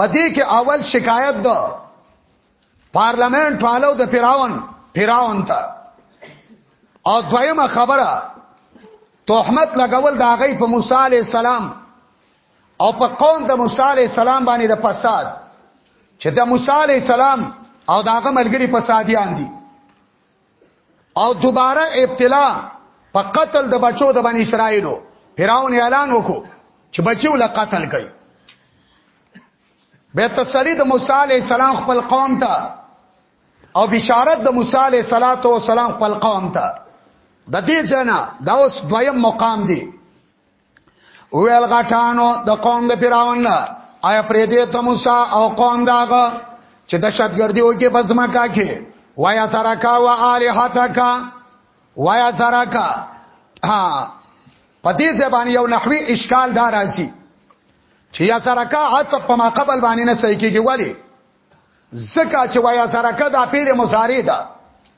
پدې کې اول شکایت ده پارلمان ټالو د فراون فراون ته او دویمه خبره تهمت لګول د هغه په موسی عليه السلام او په قوم د موسی عليه السلام باندې د فساد چې د موسی عليه السلام او داغه ملګری فسادیان دي او دوباره ابتلا په قتل د بچو د بنی اسرائیلو فراون اعلان وکړو چې بچیو له قتل کوي به تسلی د موسی علی السلام خپل قوم ته او بشارت د موسی علی صلاتو والسلام خپل قوم ته د دې جنا دا اوس دویم مقام دی ویل غټانو د قوم د پیراون آیا پرې دې ته موسی او قوم داغه چې د شتګردي وکي پسما کا کې وایا سره کا وا الہاتک وایا سره کا ها پدې زبان یو نحوی اشکال دار راځي چې یا سره کا حتی په ما قبل باندې نه صحیح کېږي ولی زکه چې وایا سره کا د پیل مضارع ده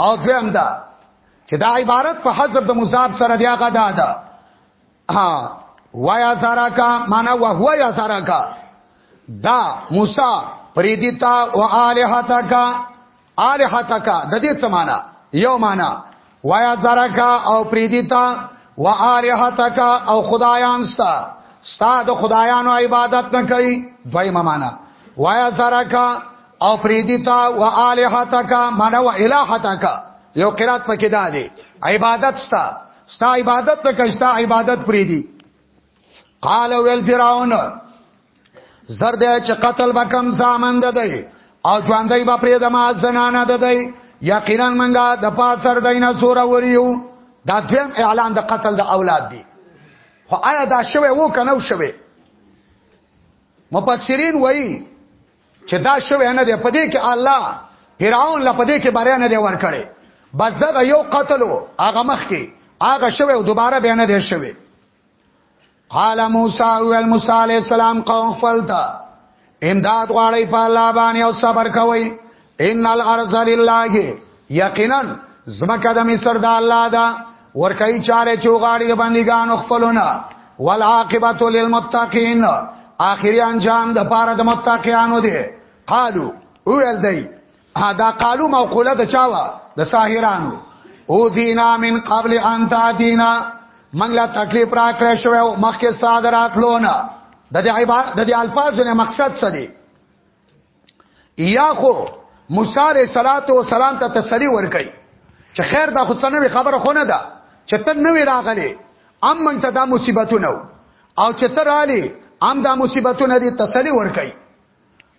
او دویم دا چې دا عبارت په حذف د مضاف سره دی هغه دا ده ها وایا زارا کا معنا وا هو یا زارا کا دا موسی پریدیتا او الہتا کا الہتا کا د دې څه معنا یو معنا وایا زارا کا او پریدیتا و الہتا کا او خدایان ستا ستا د خدایانو عبادت نه کوي دویمه معنا وایا زارا کا او پریدیتا و الہتک من و الہتک یو قرات پکې دا دی عبادت ستا ستا عبادت ته کښتا عبادت پریدي قال ویل فرعون زرد چې قتل بکم زامن ده دی او ژوندۍ به پرې د ما زنانه ده دی یقینا منګه د پاسر دینه سور وریو دا دویم اعلان د قتل د اولاد دی خو آیا دا شوه وو کنه شوه مفسرین وایي چې دا شوه نه دی په دې کې الله فرعون لا په دې کې بریا نه دی ورکړي بس دا یو قتلو هغه مخ کې هغه شوه او دوباره بیا نه دی شوه قال موسی او موسی علی السلام قوم فلتا امداد غواړی په الله باندې او صبر کوي ان الارض لله یقینا زمکه د مصر د الله دا ورکای چاره چوغاړي د بندګانو خپلونه والعاقبت للمتقین اخری انجام د پاره د متقینانو دی قالو اول دی دا قالو موقوله د چاوا د ساحرانو او دینا من قبل ان تاتینا من لا تکلیف را کړی شو مخکې صادرات لونه د دې عبارت د دې الفاظو نه مقصد څه دی یا خو موسی علیہ الصلات والسلام ته تسلی ورکړي چې خیر دا خو څنګه خبره خونه ده چې ته نوې راغلې ام من ته دا مصیبتونه او چې ته رالی ام دا مصیبتونه دي تسلی ورکړي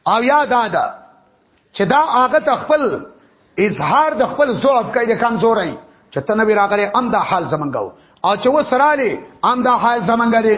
او یا دا ده چې دا هغه ته خپل اظهار د خپل ذوب کوي د کمزوري چې ته نوې راغلې ام دا حال زمنګاو او چې و سرالی ام دا حال زمنګ دی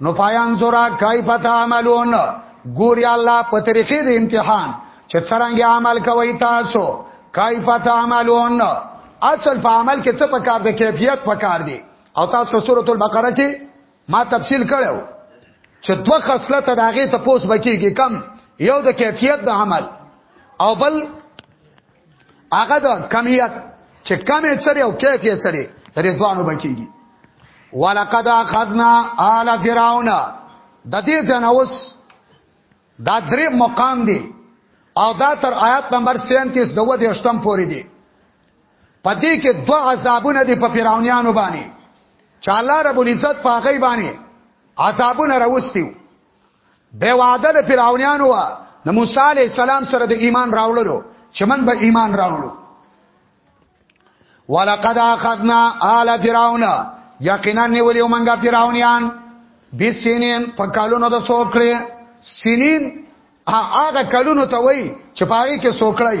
نو فایان زورا کای پتا عملون ګوري الله په طریقې د امتحان چې څنګه عمل کوي تاسو کای پتا عملون اصل په عمل کې څه پکار دی کیفیت پکار دی او تاسو سورۃ البقره کې ما تفصیل کړو چې دوه خصلت د هغه ته پوس بکیږي کم یو د کیفیت د عمل او بل هغه د کمیت چې کمې چړي او کیفیت چړي رضوانو بکیږي ولقد اخذنا آل فرعون د دې جنوس دا درې مقام دی او دا تر آیات نمبر 37 دوه د اشتم پورې دی پدې کې دوه عذابونه دي په فرعونانو باندې چې الله رب العزت په غي باندې عذابونه راوستیو به وعده د فرعونانو وا د موسی علی السلام سره د ایمان راوړلو چې من به ایمان راوړو ولقد اخذنا آل فرعون یقینا نیولیو منګه فرعونیان بسینین په کالونو د سوکړې سینین هغه کلونو ته وای چې پاره کې سوکړی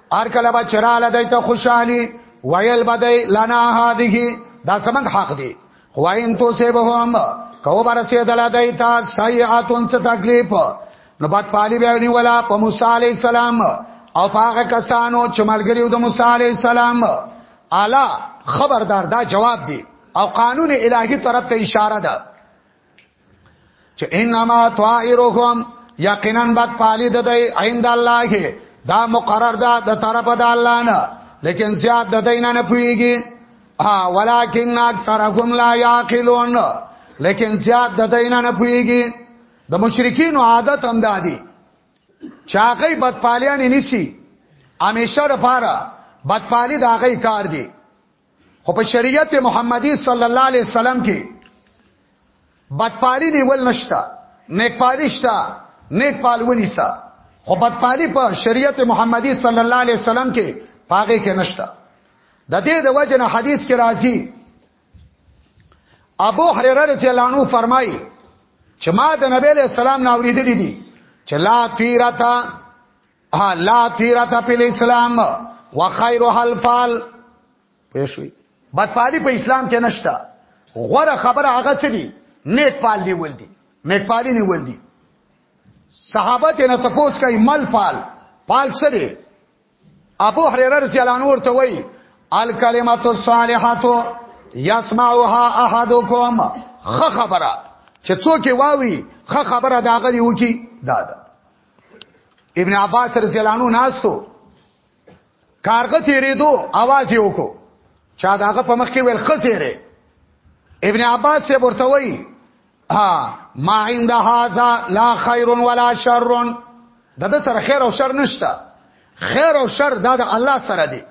ار کله به چراله دای ته خوشحالي ویل بدای لنا هذه دا سمند حق دی خو ان تو سه به هم کو بر سه دل دای ته سیئاتون څه تکلیف نو بد پالی به نی ولا په موسی علی السلام او هغه کسانو چې ملګریو د موسی علی السلام اعلی خبردار دا جواب دی او قانون الهی طرف ته اشاره ده چې انما طائرهم یقینا بد پالی د دی عند الله دا مقرر ده د طرف د الله نه لیکن زیاد د دین نه پویږي ها ولکن اکثرهم لا یاقلون لیکن زیاد د دین نه پویږي د مشرکین عادت هم دادی چاغی بد پالیان نیسی همیشه لپاره بد پالی دا غي کار دی خو په شریعت محمدي صلی الله علیه وسلم کې بدپالی نیول نشتا نیک پالی شتا نیک پال ونیسا خو بدپالی په شریعت محمدي صلی الله علیه وسلم کې پاګه کې نشتا د دې د وجه نه حدیث کې راځي ابو هريره رضی الله عنه فرمایي چې ما د نبی له سلام نه اوریدلې دي چې لا تیرتا ها لا تیرته په اسلام وخیر الفال پېښوي بدپالي په اسلام کې نشته غوره خبره هغه څه دي نیک پال دی ول دي نیک پالي نه ول دي صحابه ته نه تپوس کوي مل پال پال څه دي ابو هريره رضی الله عنه ورته وایي الکلمات الصالحات يسمعها احدكم خ خبره چې څوک واوي خ خبره داغه دی وکي دادا ابن عباس رضی الله عنه ناستو کارغه تیرېدو आवाज یې وکړو چا داغه په مخ کې ویل خسیره ابن عباس یې ورته وایي ها ما عند هذا لا خير ولا شر د د سره خیر او شر نشته خیر او شر دا د الله سره دی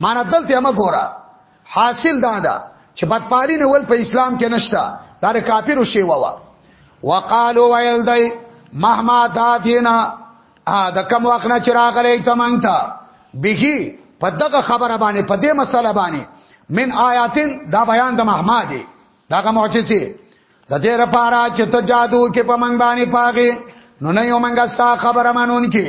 معنا دلته ما ګورا حاصل دا ده چې بدپالی نه ول په اسلام کې نشتا دا د کافرو شی ووا وقالو ویل دی مهما دا دینا دا کم وخت نه چراغلې تمنګ تا بهي په دغه خبره باندې په دې مسله باندې من آیاتن دا بیان د مهما دی داغه معجزه د دې لپاره چې ته جادو کې په منګ باندې پاګې نو نه یو منګه ستا خبره مانون کې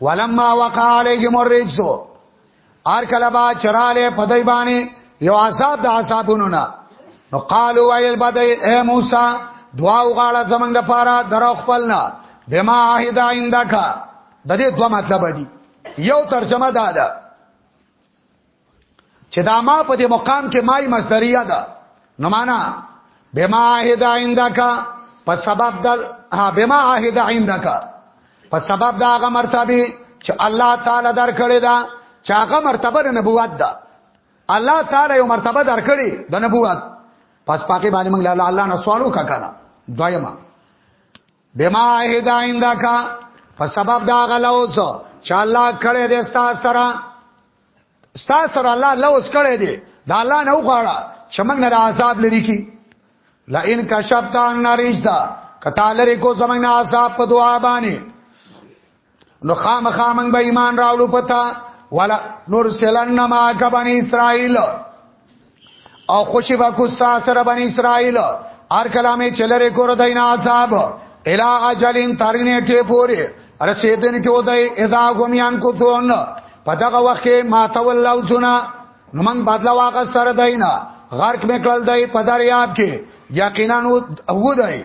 ولما وقع عليهم الرجس ار کله با چراله په دای باندې یو عذاب د عذابونو نه نو قالو ویل بدای اے موسی دعا وغاړه زمنګ لپاره درو خپلنا بما عهد عندك د دې دوه مطلب دي یو ترجمه دا ده چې دا ما په دې مقام کې مای مصدریه ده نو معنا بما عهد عندك په سبب د بما عهد عندك په سبب دا هغه مرتبه چې الله تعالی درکړې ده چې هغه مرتبه د نبوت ده الله تعالی یو مرتبه درکړي د نبوت پس پاکي باندې موږ له الله نه سوالو کا کنه دویمه بما عهد عندك په سبب دا غلوز چې الله کړه دې ستا سره ستا سره الله لوز کړه دې دا الله نه وغواړه چې موږ نه عذاب لري کی لا ان کشفت ان رجزا کتا لري کو زمنګ عذاب په دعا باندې نو خامخا موږ به ایمان راوړو پتا ولا نرسلن ما کبن اسرائیل او خوشی با کو سره بن اسرائیل هر کلامه چلره کور دین عذاب الا اجلین ترنه ټی پوری رسیدن کې ودای اذا غمیان کو ثون پدغه وخت ما تولوا سنا نو موږ بدلا واغ سره دینه غرق میکړل دای پدریاب کې یقینا ودای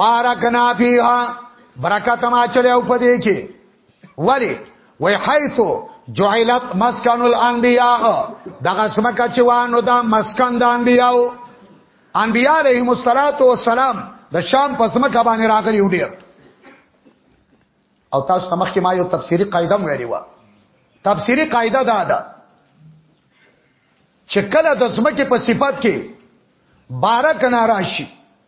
بارکنا فیها برکت ما چلیو پدې کې ولی وای حیث جعلت مسکن الانبیاء دغه سمکه چې وانه دا مسکن د انبیاء انبیاء علیهم الصلاۃ والسلام د شام په سمکه باندې راغلي وډیر او تاسو تمخ کې ما یو تفسیری قاعده ویلی و تفسیری قاعده دا ده چې کله د سمکه په صفت کې بارک ناراشي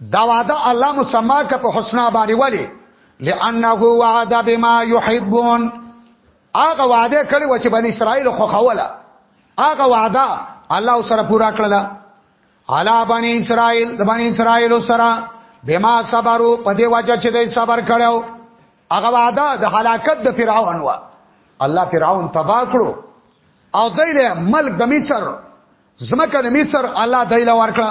دا وعده الله مسما ک په حسنا باندې ولی لانه وعد بما يحبون هغه وعده کړی و چې بنی اسرائیل خو خوله هغه وعده الله سره پورا کړله علا بنی اسرائیل د بنی اسرائیل سره بما صبرو په دې وجه چې دوی صبر کړو هغه وعده د هلاکت د فرعون و الله فرعون تبا کړو او دایله ملک د مصر زمکه د مصر الله دایله ورکړه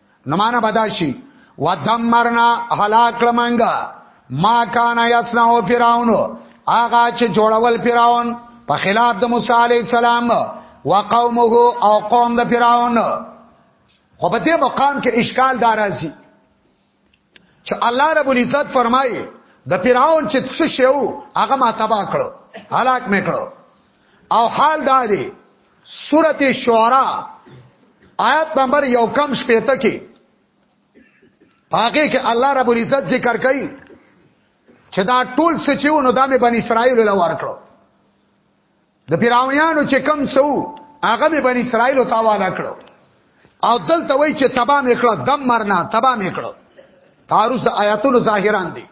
نمانه بداشي ودمرنا هلاک لمنګا ما کان یسنا او فرعون اغا چې جوړول فرعون په خلاف د موسی علی السلام وقومه او قوم د فرعون خو په دې مقام کې اشکال دار راځي چې الله رب العزت فرمایي د فرعون چې څه شیو هغه ما تبا کړو هلاک مې کړو او حال دا دی سورته شعرا آیت نمبر یو کم شپیته کې پاګه کې الله رب العزت ذکر کوي چې دا ټول څه چې ونو د بنی اسرائیل له ورکړو د پیراونیانو چې کم څو هغه به بنی اسرائیل ته والا کړو او دلته وای چې تبا میکړه دم مرنا تبا میکړه تعارض د آیاتونو ظاهران دي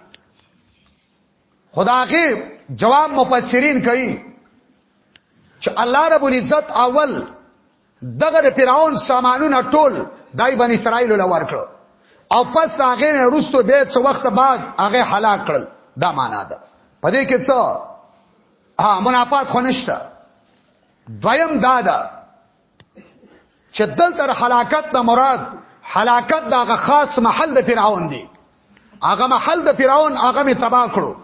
خداغه جواب مفسرین کوي چې الله رب العزت اول دغه فرعون سامانونه ټول دای بن اسرائیل له ورکړو او پس هغه نه رستو به څو وخت بعد هغه هلاک کړل دا معنا ده پدې کې څه ها منافات خو نشته دویم دا ده چې دلته هلاکت د مراد هلاکت دغه خاص محل د فرعون دی هغه محل د فرعون هغه می تباہ کړو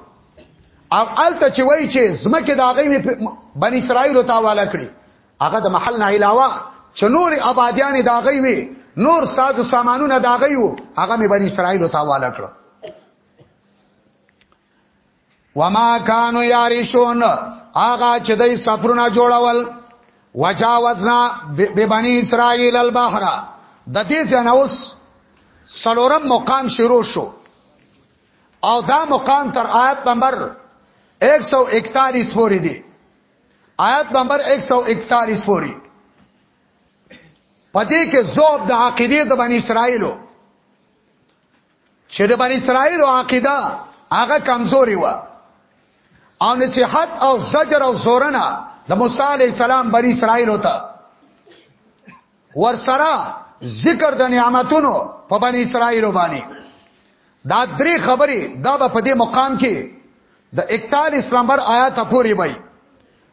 او الته چې وای چې زمکه د هغه می بنی اسرائیل ته والا کړی هغه د محل نه علاوه چې نور آبادیان د هغه وی نور ساز سامانونه د هغه وو هغه می بنی اسرائیل ته والا کړو وما كانوا يعرشون هغه چې دای سفرونه جوړول وجاوزنا ببني اسرائيل البحر د دې ځنه اوس سلورم مقام شروع شو او دا مقام تر آیت نمبر 141 پورې دی آیت نمبر 141 پورې پدې کې زوب د عقیده د بنی اسرائیلو چې د بنی اسرائیل او عقیده هغه کمزوري و او نصيحت او زجر او زورنا د موسی علی السلام بنی اسرائیل وته ورسره ذکر د نعمتونو په بنی اسرائیل باندې دا درې خبرې دا په دې مقام کې د 41 نمبر آیات پورې وای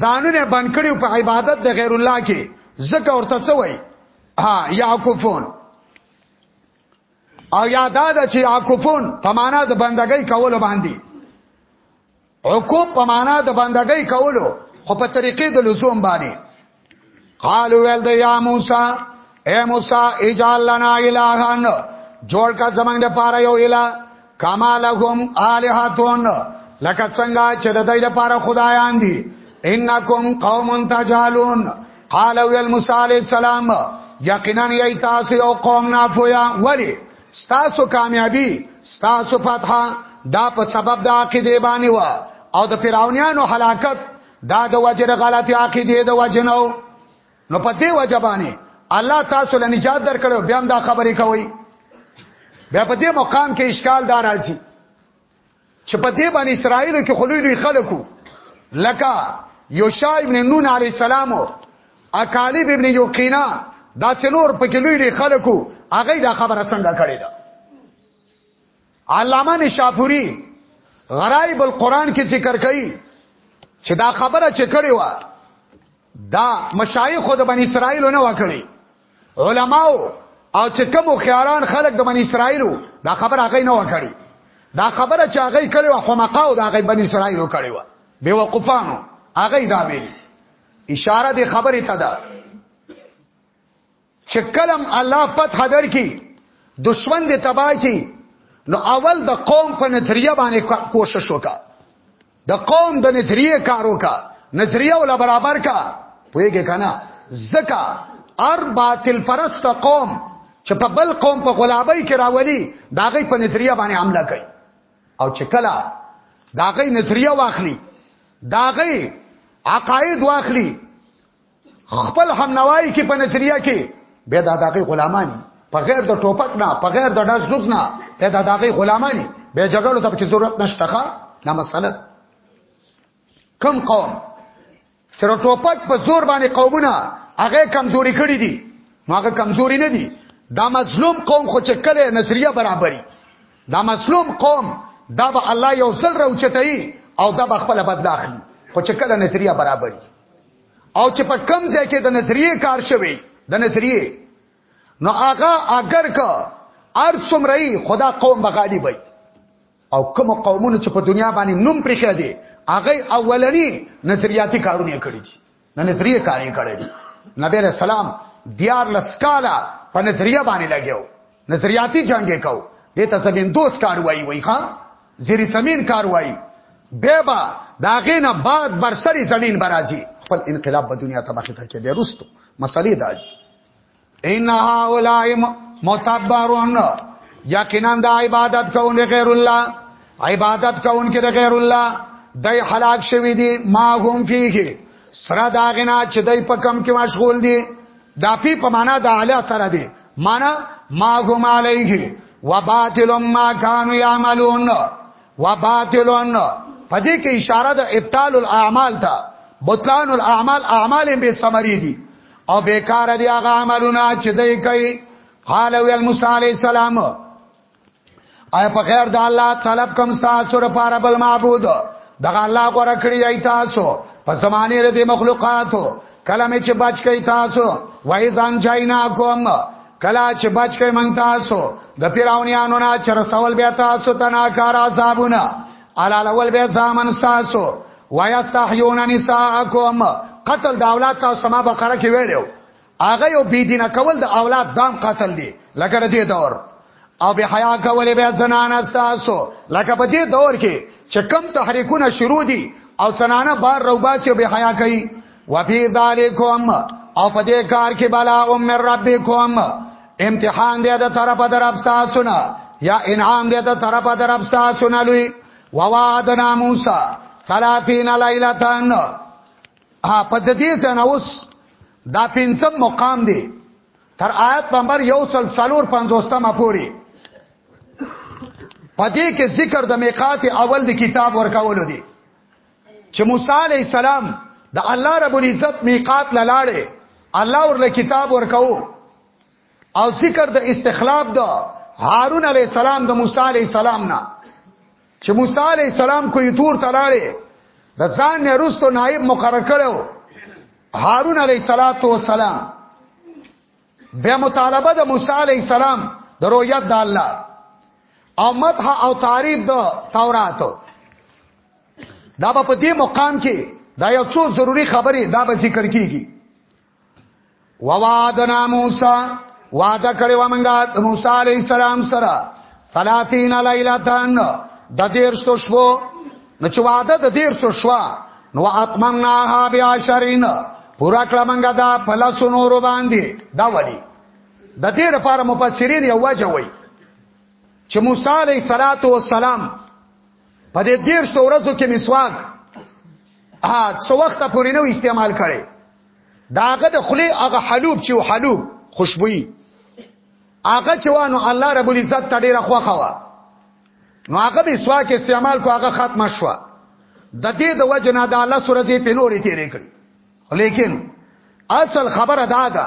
ځانونه بند کړي په عبادت د غیر الله کې زکه ورته څه وای ها یعکفون او یادا د چې یعکفون په معنا د بندګۍ کول باندې عقوب په معنا د بندګۍ کولو خو په طریقې د لزوم باندې قالو ول د یا موسی اے موسی اجعل لنا الہان جوړ کا زمنګ د پاره یو الہ کما لهم الہاتون لکه څنګه چې د دې لپاره خدایان دي انکم قوم تجهلون قال ویل موسی علی السلام یقینا یی تاسو یو قوم نه پویا ولی ستاسو کامیابی ستاسو فتح دا په سبب د عقیده باندې و او د فرعونانو هلاکت دا د وجه د غلطي عقیده د وجه نو نو په دې وجه باندې الله تاسو له نجات درکړو بیا هم دا خبرې کوي بیا په دې مقام کې اشکال دار راځي چې په دې باندې اسرائیل کې خلوی خلکو لکه یوشا ابن نون علی السلام او اکالیب ابن یوقینا دا څلور په کې لوی خلکو هغه دا خبره څنګه کړې ده علامه نشاپوری غرائب القرآن کې ذکر کړي چې دا خبره چې کړې و دا مشایخ د بنی اسرائیل نه وکړي علماو او چې کوم خياران خلک د بنی اسرائیل دا خبره هغه نه وکړي دا خبره چې هغه کړې و حمقاو دا هغه بنی اسرائیل کړې و بے وقفانو هغه دا ویلي اشاره دی خبره ته ده چې کلم الله فتح درکې دشمن دې تباہ کی نو اول د قوم په نظریه باندې کوشش وکا د قوم د نظریه کار وکا نظریه ولا برابر کا پوهیږي کنه زکا ار باطل فرست قوم چې په بل قوم په غلابۍ کې راولي داغه په نظریه باندې عمله کوي او چې کله داغه نظریه واخلي داغه عقاید واخلي خپل هم نوای کې په نظریه کې به د دغه غلامانی په غیر د ټوپک نه په غیر د داس جز نه ته د دغه غلامانی به جګړو ته چې ضرورت نشته ښا نه مسله کم قوم چې ټوپک په زور باندې قومونه هغه کمزوري کړی دي هغه کمزوري نه دي دا مظلوم قوم خو چې کله نظریه برابرۍ دا مظلوم قوم دا به الله یو سل راوچتای او دا به خپل بدل اخلي خو چې کله نظریه برابرۍ او چې په کم ځای کې د نظریه کار شوی د نظریه نو هغه اگر که ارت سمرئی خدا قوم بغالی بای او کوم قومونو چې په دنیا باندې نوم پرخه دي هغه اولنی نظریاتي کارونه کړی دي د نظریه کارونه کړی دي نبی رسول الله دیار لسکالا په نظریه باندې لګیو نظریاتی جنگ یې کو دې ته زمين دوست کاروایی وای ښا زیری زمين کاروایی بهبا داغه نه بعد بر سری زمين برازي خپل انقلاب په دنیا ته مخه ته کې دی رستو مسلې دا دي ان هؤلاء متبرون یقینا د عبادت کوونکي غیر الله عبادت کوونکي غیر الله دای هلاک شوی دي ما هم فيه سره داغنا چې دای په کم کې مشغول دي دا پی په معنا د اعلی سره دی معنا ما هم علیه وباطل ما كانوا يعملون وباطل په دې کې اشاره د ابطال الاعمال ته بطلان الاعمال اعمال به سمری دي او بیکار دي هغه عملونه چې دوی کوي قال وی موسی علی السلام آیا په غیر د الله طلب کوم تاسو لپاره بل معبود دغه الله غوړه کړی ای تاسو په زمانه ردی مخلوقاتو کله می چې بچ کای تاسو وای ځان چاینا کوم کله چې بچ کای من تاسو د پیراونیانو نه چر سوال بیا تاسو تناکار عذابونه علال اول بیا زامن تاسو وای استحیون نساءکم قتل د اولاد تاسو ما بقره کې ویلو هغه یو بی دینه کول د اولاد دام قتل دی لکه دې دور او به حیا کولې به زنان استاسو لکه په دې دور کې چې کم تحریکونه شروع دي او زنانه بار روباسي به حیا کوي وفي ذالکم او په دې کار کې بلا ام من ربکم امتحان دې د طرفه در استاسو نه یا انعام دې د طرفه در استاسو نه لوی ووعدنا موسی 30 ليله ها په دې ځنه اوس دا پنځم مقام دی تر آیت نمبر یو سل سلور پنځوستمه پوری پدې کې ذکر د میقات اول د کتاب ورکولو دی چې موسی علی السلام د الله رب العزت میقات لاله الله ورله کتاب ورکاو او ذکر د استخلاف د هارون علی السلام د موسی علی السلام نه چې موسی علی السلام کوی تور تلاړې د ځان نه رستو نائب مقرر کړو هارون علی السلام بیا مطالبه د موسی علی السلام د رؤیت د الله او مدح او تعریف د تورات دا په دې مقام کې دا یو څو ضروری خبرې دا به ذکر کیږي ووعدنا موسی وعده کړی و مونږه موسی علی السلام سره 30 لیلتان د دیر ستو شپو نو چې وعده د دیر ستو شوا نو اتممناها بیاشرین پورا کړه مونږه دا فلسو نور باندې دا وړي د دې لپاره مفسرین یو وجه وایي چې موسی علیه صلاتو والسلام په دې دیر ستو ورځو کې مسواک ها څو وخت پورې نو استعمال کړي داغه د خلی هغه حلوب چې حلوب خوشبوئی هغه چې وانه الله رب العزت ته ډیره خوخه وا نو هغه به سواک استعمال کو هغه ختم شو د دې د وجه نه د الله سره چې په نورې تیرې کړې لیکن اصل خبره دا ده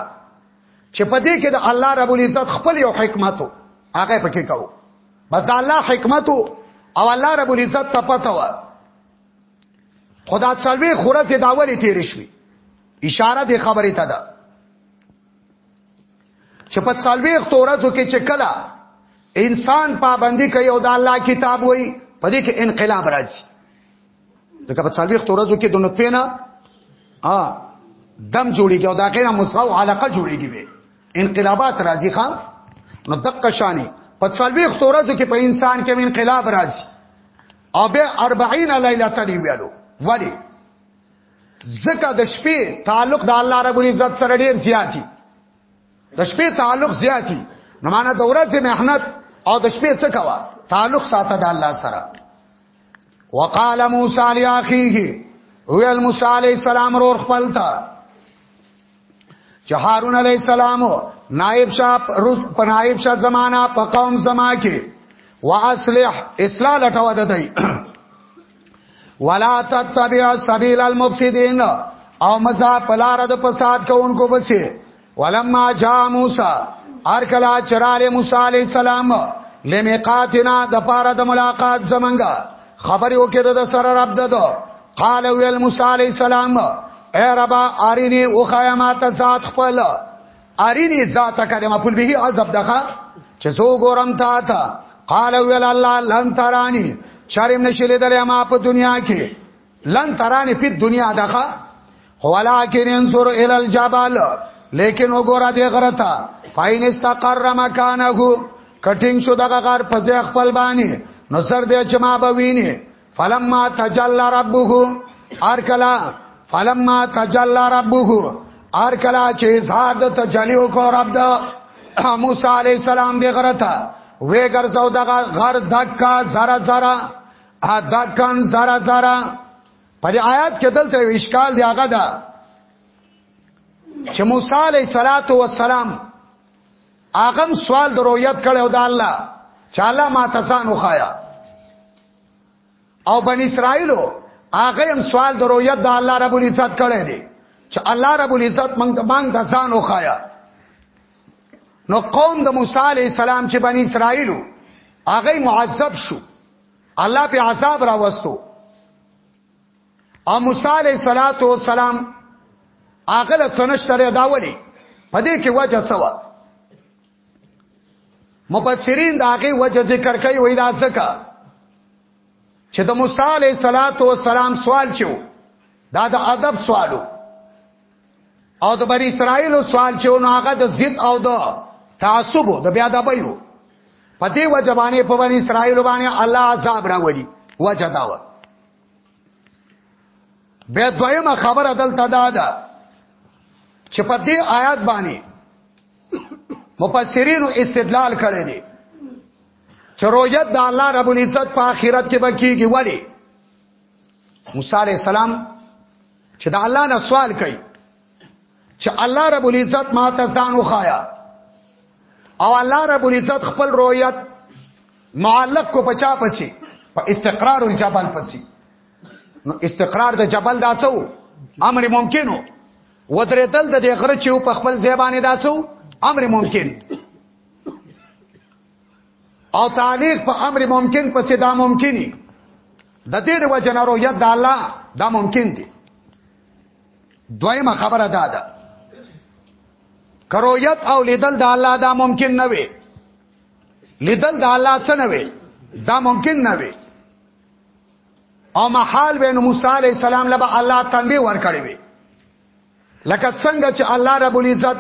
چې په دې کې د الله رب العزت خپل یو حکمت هغه پکې کاو بس د الله حکمت او الله رب العزت ته پته و خدا څلوي خورځه دا ولې تیر شوي اشاره دې خبرې ته ده چې په څلوي خورځو کې چې کله انسان پابندي کوي او د الله کتاب وای په دې کې انقلاب راځي ځکه په څلوي خورځو کې د نطفه نه ا دم جوړیږي او دا غیر مصغو علاقه جوړیږي به انقلابات راځي خان نو دقه شانی په څلوي خورځو کې په انسان کې انقلاب راځي او به 40 ليله تدی ویلو ولی زکه د شپې تعلق د الله رب العزت سره ډیر زیاتی د شپې تعلق زیاتی نو معنا د ورځې مهنت او د شپې څه کوا تعلق ساته د الله سره وقال موسی لاخيه ویل موسی عليه السلام رور خپل ته چې هارون علی السلام نائب شاه روز په نائب شاه زمانہ په قوم زما کې واصلح اصلاح لټو ددای ولا تتبع سبیل المفسدين او مزا پلار د فساد کوونکو بچي ولما جاء موسی هر کلا چراله موسی علی السلام لمیقاتنا د پاره د ملاقات زمنګا خبر یو کې د سره رب ددو قال ویل موسی علی السلام اے ربا ارینی او خیامات ذات خپل ارینی ذات کلمه پل به عذاب دغه چې زو ګورم تا تا قال ویل الله لن ترانی شرم نشلی دلې ما په دنیا کې لن ترانی په دنیا دغه ولکن انظر الى الجبل لیکن وګوره دې غره ته فاین استقر مکانه کټینګ شو دغه غر په ځای خپل باندې نو سر دې چې ما به ویني فلما تجلى ربه ارکلا فلما تجلى ربه ارکلا چې اظهار د تجلی وکړ رب د موسی علی السلام دې غره ته وې ګرځاو دغه غر دکا زرا زرا ا دکان زرا زرا په دې آیات کې دلته یو اشکال دی هغه دا چې موسی علیه صلاتو والسلام هغه سوال د رؤیت کړو د الله چې الله ما تسان وخایا او بن اسرائیلو هغه هم سوال د رؤیت د الله رب العزت کړی دی چې الله رب العزت مونږ ته مونږ ته ځان وخایا نو قوم د موسی علی السلام چې بنی اسرائیل هغه معذب شو الله په عذاب راوستو او موسی علیہ الصلات والسلام هغه له څنشتره دا ولي په دې کې وجه څه و مفسرین دا هغه وجه ذکر کوي وای دا ځکه چې د موسی علیہ الصلات والسلام سوال چو دا د ادب سوالو او د بنی اسرائیل سوال چې نو هغه د ضد او د تعصب د بیا د بایو په دې وجه باندې په بنی اسرائیل باندې الله عذاب راولي وجه دا و بیا دویمه خبره دلته دا ده چې په دې آیات باندې مفسرینو استدلال کړی دی چې رویت د الله رب العزت په آخرت کې بکیږي ولی موسی علی السلام چې د الله نه سوال کوي چې الله رب العزت ما ته ځان وخایا او الله رب العزت خپل رؤیت معلق کو پچا پسی په استقرار الجبل پسی نو استقرار د جبل داسو امر ممکنو ودرېدل د دې غره چې په خپل ځای باندې داسو امر ممکن او تعلیق په امر ممکن پسې دا ممکنی د دې د وجه نه رؤیت د الله دا ممکن دی دویمه خبره دا ده کرویت او لیدل د الله دا ممکن نه وي لیدل د الله څه نه وي دا ممکن نه وي او محال به موسی علی السلام لبا الله تنبیه ورکړي وي لکه څنګه چې الله رب العزت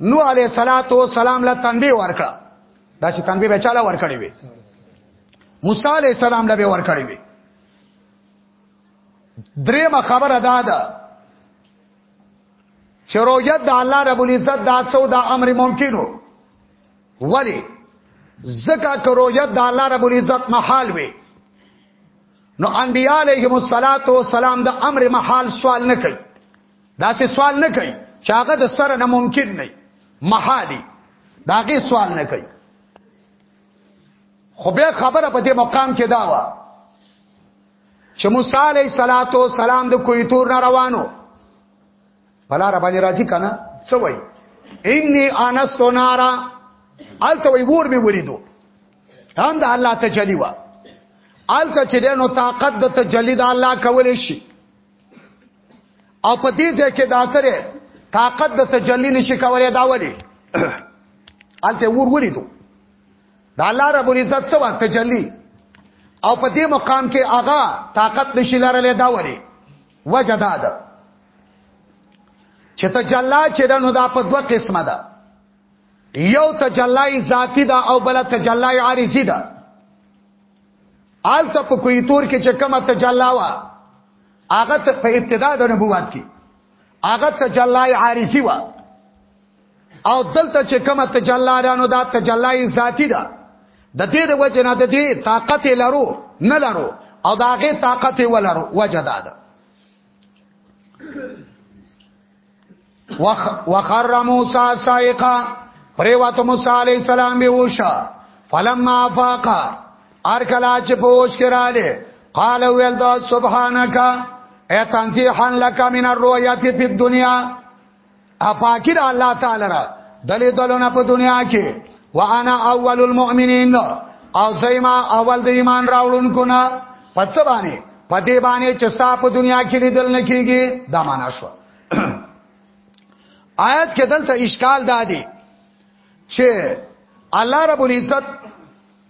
نو علیه صلوات و سلام له تنبیه ورکړه دا چې تنبیه به چاله ورکړی وي موسی علیه السلام له به ورکړی وي درېمه خبره دا ده چې رویت د الله رب العزت دا څو دا امر ممکنو ولی زکه که رویت د الله رب العزت محال وي نو انبیاء علیهم الصلاۃ والسلام د امر محال سوال نه کوي دا سه سوال نه کوي چې هغه د سره نه ممکن نه محالي دا کې سوال نه کوي خو به خبره په دې مقام کې دا و چې موسی علیه السلام د کوی تور نه روانو بلا را باندې راځي کنه څه وای انی انست نارا الته وی ور به ولیدو هم د الله تجلی وا الته چې دنو طاقت د تجلی د الله کول شي او په دې ځای کې دا سره طاقت د تجلی نشي کولای دا ولي الته ور ولیدو د الله رب العزت څو تجلی او په دې مقام کې آغا طاقت نشي لرلې دا ولي وجه دا ده چې تجلا چې د نو دا په دوه قسمه ده یو تجلای ذاتی ده او بل تجلای عارضی ده آلته په کوی تور کې چې کومه تجلا وا هغه په ابتدا د نبوت کې هغه تجلای عارضی وا او دلته چې کومه تجلا ده نو دا تجلای ذاتی ده د دې د وجه نه د دې طاقت لرو نه لرو او دا غي طاقت ولرو وجه ده ده وخ وخر موسی سائقا پریواتو موسی علی السلام به وشا فلما فاقا ار کلا چې پوش کړه قال ویل دا سبحانك اي تنزيحا لك من الرؤيا في الدنيا اپاکی د الله تعالی را دلی دلونه په دنیا کې وانا اول المؤمنین او زیما اول د ایمان راوړونکو نه پڅ باندې پدې باندې چې ستا په دنیا کې لیدل نه کیږي دا معنا شو آیت کې دلته اشکال دادی چې الله رب العزت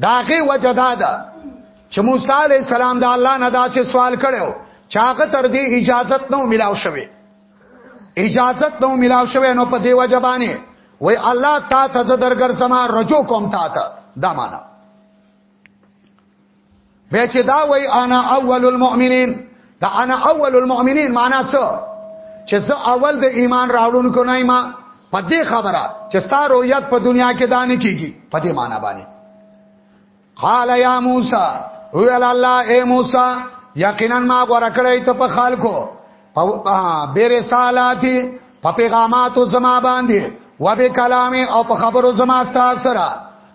داغه وجه دا ده چې موسی علی السلام د الله نه داسې سوال کړو چې هغه تر دې اجازه نو ملاو شوه اجازه نو ملاو شوه نو په دې وجه باندې وای الله تا ته درګر سما رجو کوم تا ته دا معنا به چې دا وای انا اول المؤمنین دا انا اول المؤمنین معنا څه چې زه اول د ایمان راوړونکو نه ما په دې خبره چې ستا رؤیت په دنیا کې دانه کیږي په دې معنا باندې قال یا موسی ویل الله اے موسی یقینا ما غوړه کړی ته په خلکو په بیر سالاتی په پیغاماتو زما باندې و به کلامي او په خبرو زما ستا سره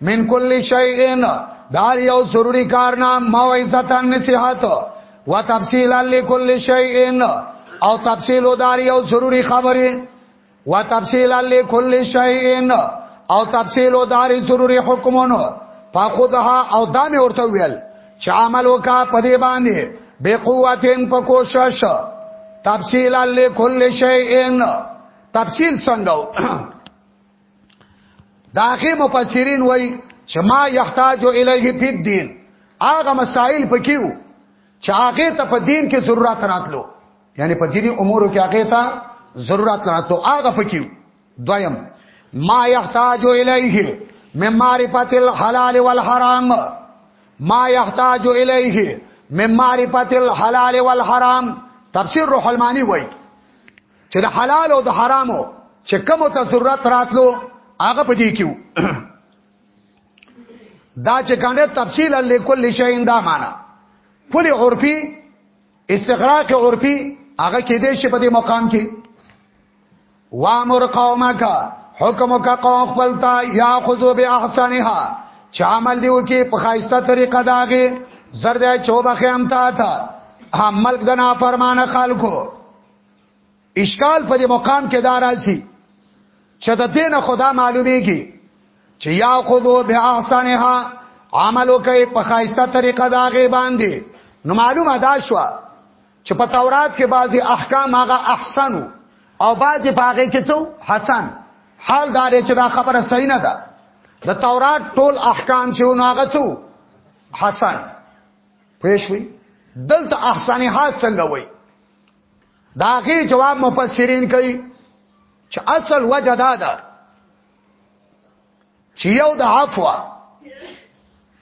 من کل شیئن دار یو ضروری کارنا موعظتن نصیحت و تفصیل لکل شیئن او تفصیل دار یو ضروری خبری و تفصیل لکل شیئن او تفصیل دار ضروری حکمونو فخذها او دامه ورته ویل چې عمل وکا پدې باندې به قوتین په کوشش تفصیل لکل شیئن تفصیل څنګه دا هغه مفسرین وای چې ما یحتاج الیه فی الدین هغه مسائل پکیو چې هغه ته په دین کې ضرورت راتلو یعنی په دینی امور کې هغه ته ضرورت راتلو هغه پکیو دویم ما یحتاج الیه من معرفت الحلال والحرام ما یحتاج الیه من معرفت الحلال والحرام تفسیر روح المانی وای چې د حلال او د حرامو چې کوم ته ضرورت راتلو هغه پدې کیو دا چې کنه تفصیل لکل شی دا معنا کل عرفي استغراق عرفي هغه کې دې شي په دې مقام کې وامر قومک حکم کا قوم خپلتا یا خذو به احسانها چا عمل دیو کې په خایسته طریقه داغه زرد چوبخه امتا تا هم ملک دنا فرمانه خلکو اشکال په دې مقام کې دا راځي چې د دین خدا معلومیږي چې یا خذو به احسنها عمل وکي په خاصه طریقه دا غي باندې نو معلومه دا شو چې په تورات کې بعضي احکام هغه احسن او بعضي باغې کې څو حسن حال دا چې دا خبره صحیح نه ده د تورات ټول احکام چې نو هغه څو حسن پېښوي دلته احسنها څنګه وای دا غي جواب مفسرین کوي چې اصل وجه دا ده چې یو د عفو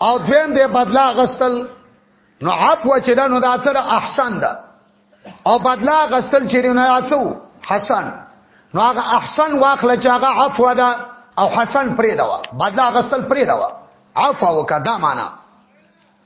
او دویم د بدلا غستل نو عفو چې دا نو دا سره احسان ده او بدلا غستل چې نه اچو حسن نو هغه احسن واخله چې هغه عفو ده او حسن پرې دا بدلا غستل پرې دا عفو وکړه دا معنا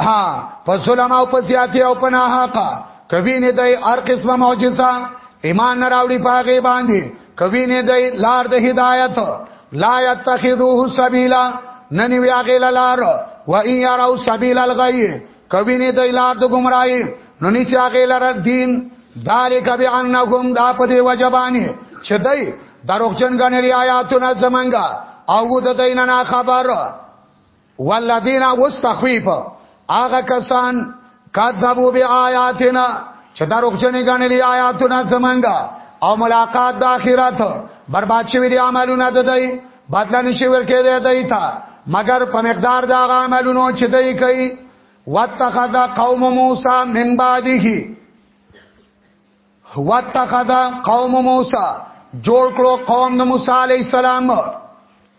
ها په ظلم او په زیاتی او په ناحقه کوي نه دی هر قسمه معجزه ایمان نه راوړي پاګې باندې کوي نه دی لار د هدایت لا يتخذوه سبیلا ننی ویاغه لار و ان يروا سبیل الغی کوي نه دی لار د گمراهی نو نه چاغه لار دین ذالک بانهم دا په دی وجبانی چې دی دروغجن غنری آیاتونه زمنګا او د دینه خبر والذین واستخفیف هغه کسان کذبوا بیااتنا چې دروغجنې غنلې آیاتونه زمونږه او ملاقات د آخرت برباد شوی دی عملونه د دی بدل نشي ورکې دی دی تا مگر په مقدار د هغه عملونو چې دی کوي واتخذ قوم موسی من بعده واتخذ قوم موسی جوړ کړو قوم د موسی علی السلام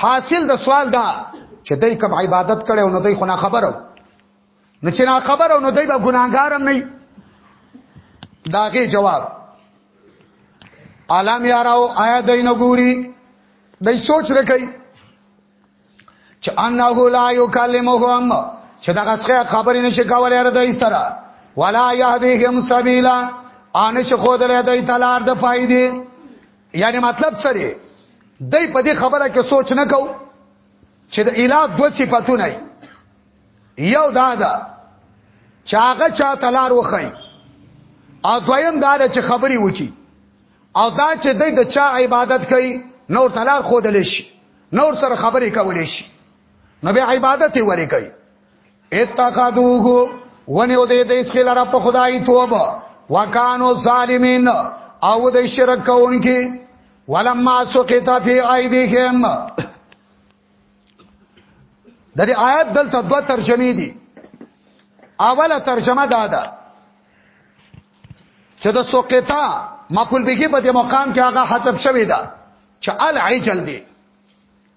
حاصل د سوال دا چې دای کوم عبادت کړي او نو دای خو نه خبرو نو چې نه خبرو نو دای به ګناګارم نه داغه جواب عالم یاراو آیا دای نه ګوري دای سوچ رکي چې انه لا یکلمهم چې دا څخه خبرې نشي کولای را دای سره ولا یهدیهم سبیلا ان چې خود له دای تلار د فائدې یعنی مطلب څه دی دای په دې خبره کې سوچ نه کو چې د الہ دوه صفاتونه یو دا ده چې هغه چا تلار وخی او دویم دا چې خبري وکي او دا چې دوی د چا عبادت کوي نور تلار خودل شي نور سره خبري کول شي نو به عبادت وري کوي اتخذوه ونیو دې د اسخیل را په خدای توبه وکانو ظالمین او د شرک کوونکی ولما سقط فی ایدیهم د دې آیات دلته دوه ترجمې دي اوله ترجمه دا ده چې د سقطا مقول به په دې مقام کې هغه حذف شوی ده چې العجل دی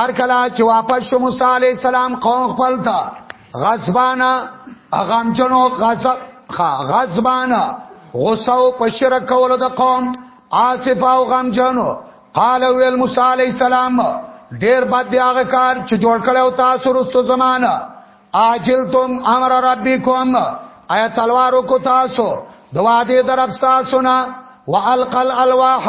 ار کلا چې واپس شو موسی علی السلام قوم خپل تا غضبانا اغم جنو غضب خا غضبانا غصه او پشر کول د قوم آصف او غم جنو قال ویل موسی علی السلام ډیر بد دی هغه کار چې جوړ کړو تاسو رستو زمانہ عاجلتم امر ربکم آیا تلوارو کو تاسو دوا دې درب تاسو نه والقل الواح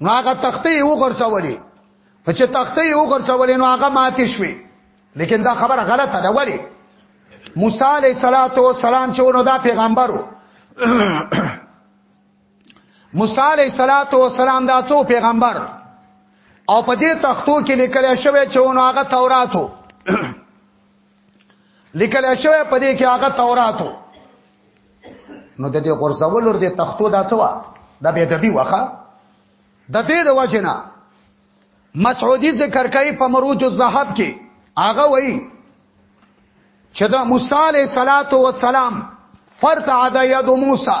نو هغه تختې یو غرڅولې چې تختې یو غرڅولې نو هغه ماتې شوې لیکن دا خبره غلطه ده ولی موسی علیہ الصلات والسلام چې نو دا پیغمبرو موسی علیہ الصلات والسلام دا څو پیغمبر او په دې تختو کې لیکل شوی چې نو هغه توراتو لیکل شوی په دې کې هغه توراتو نو د دې غرزول ور دې تختو دا څوا د به دبي وخه د دې د وجنا مسعودی ذکر کوي په مروج الذهب کې هغه وایي چې دا موسی عليه صلوات و سلام فرت عد يد موسی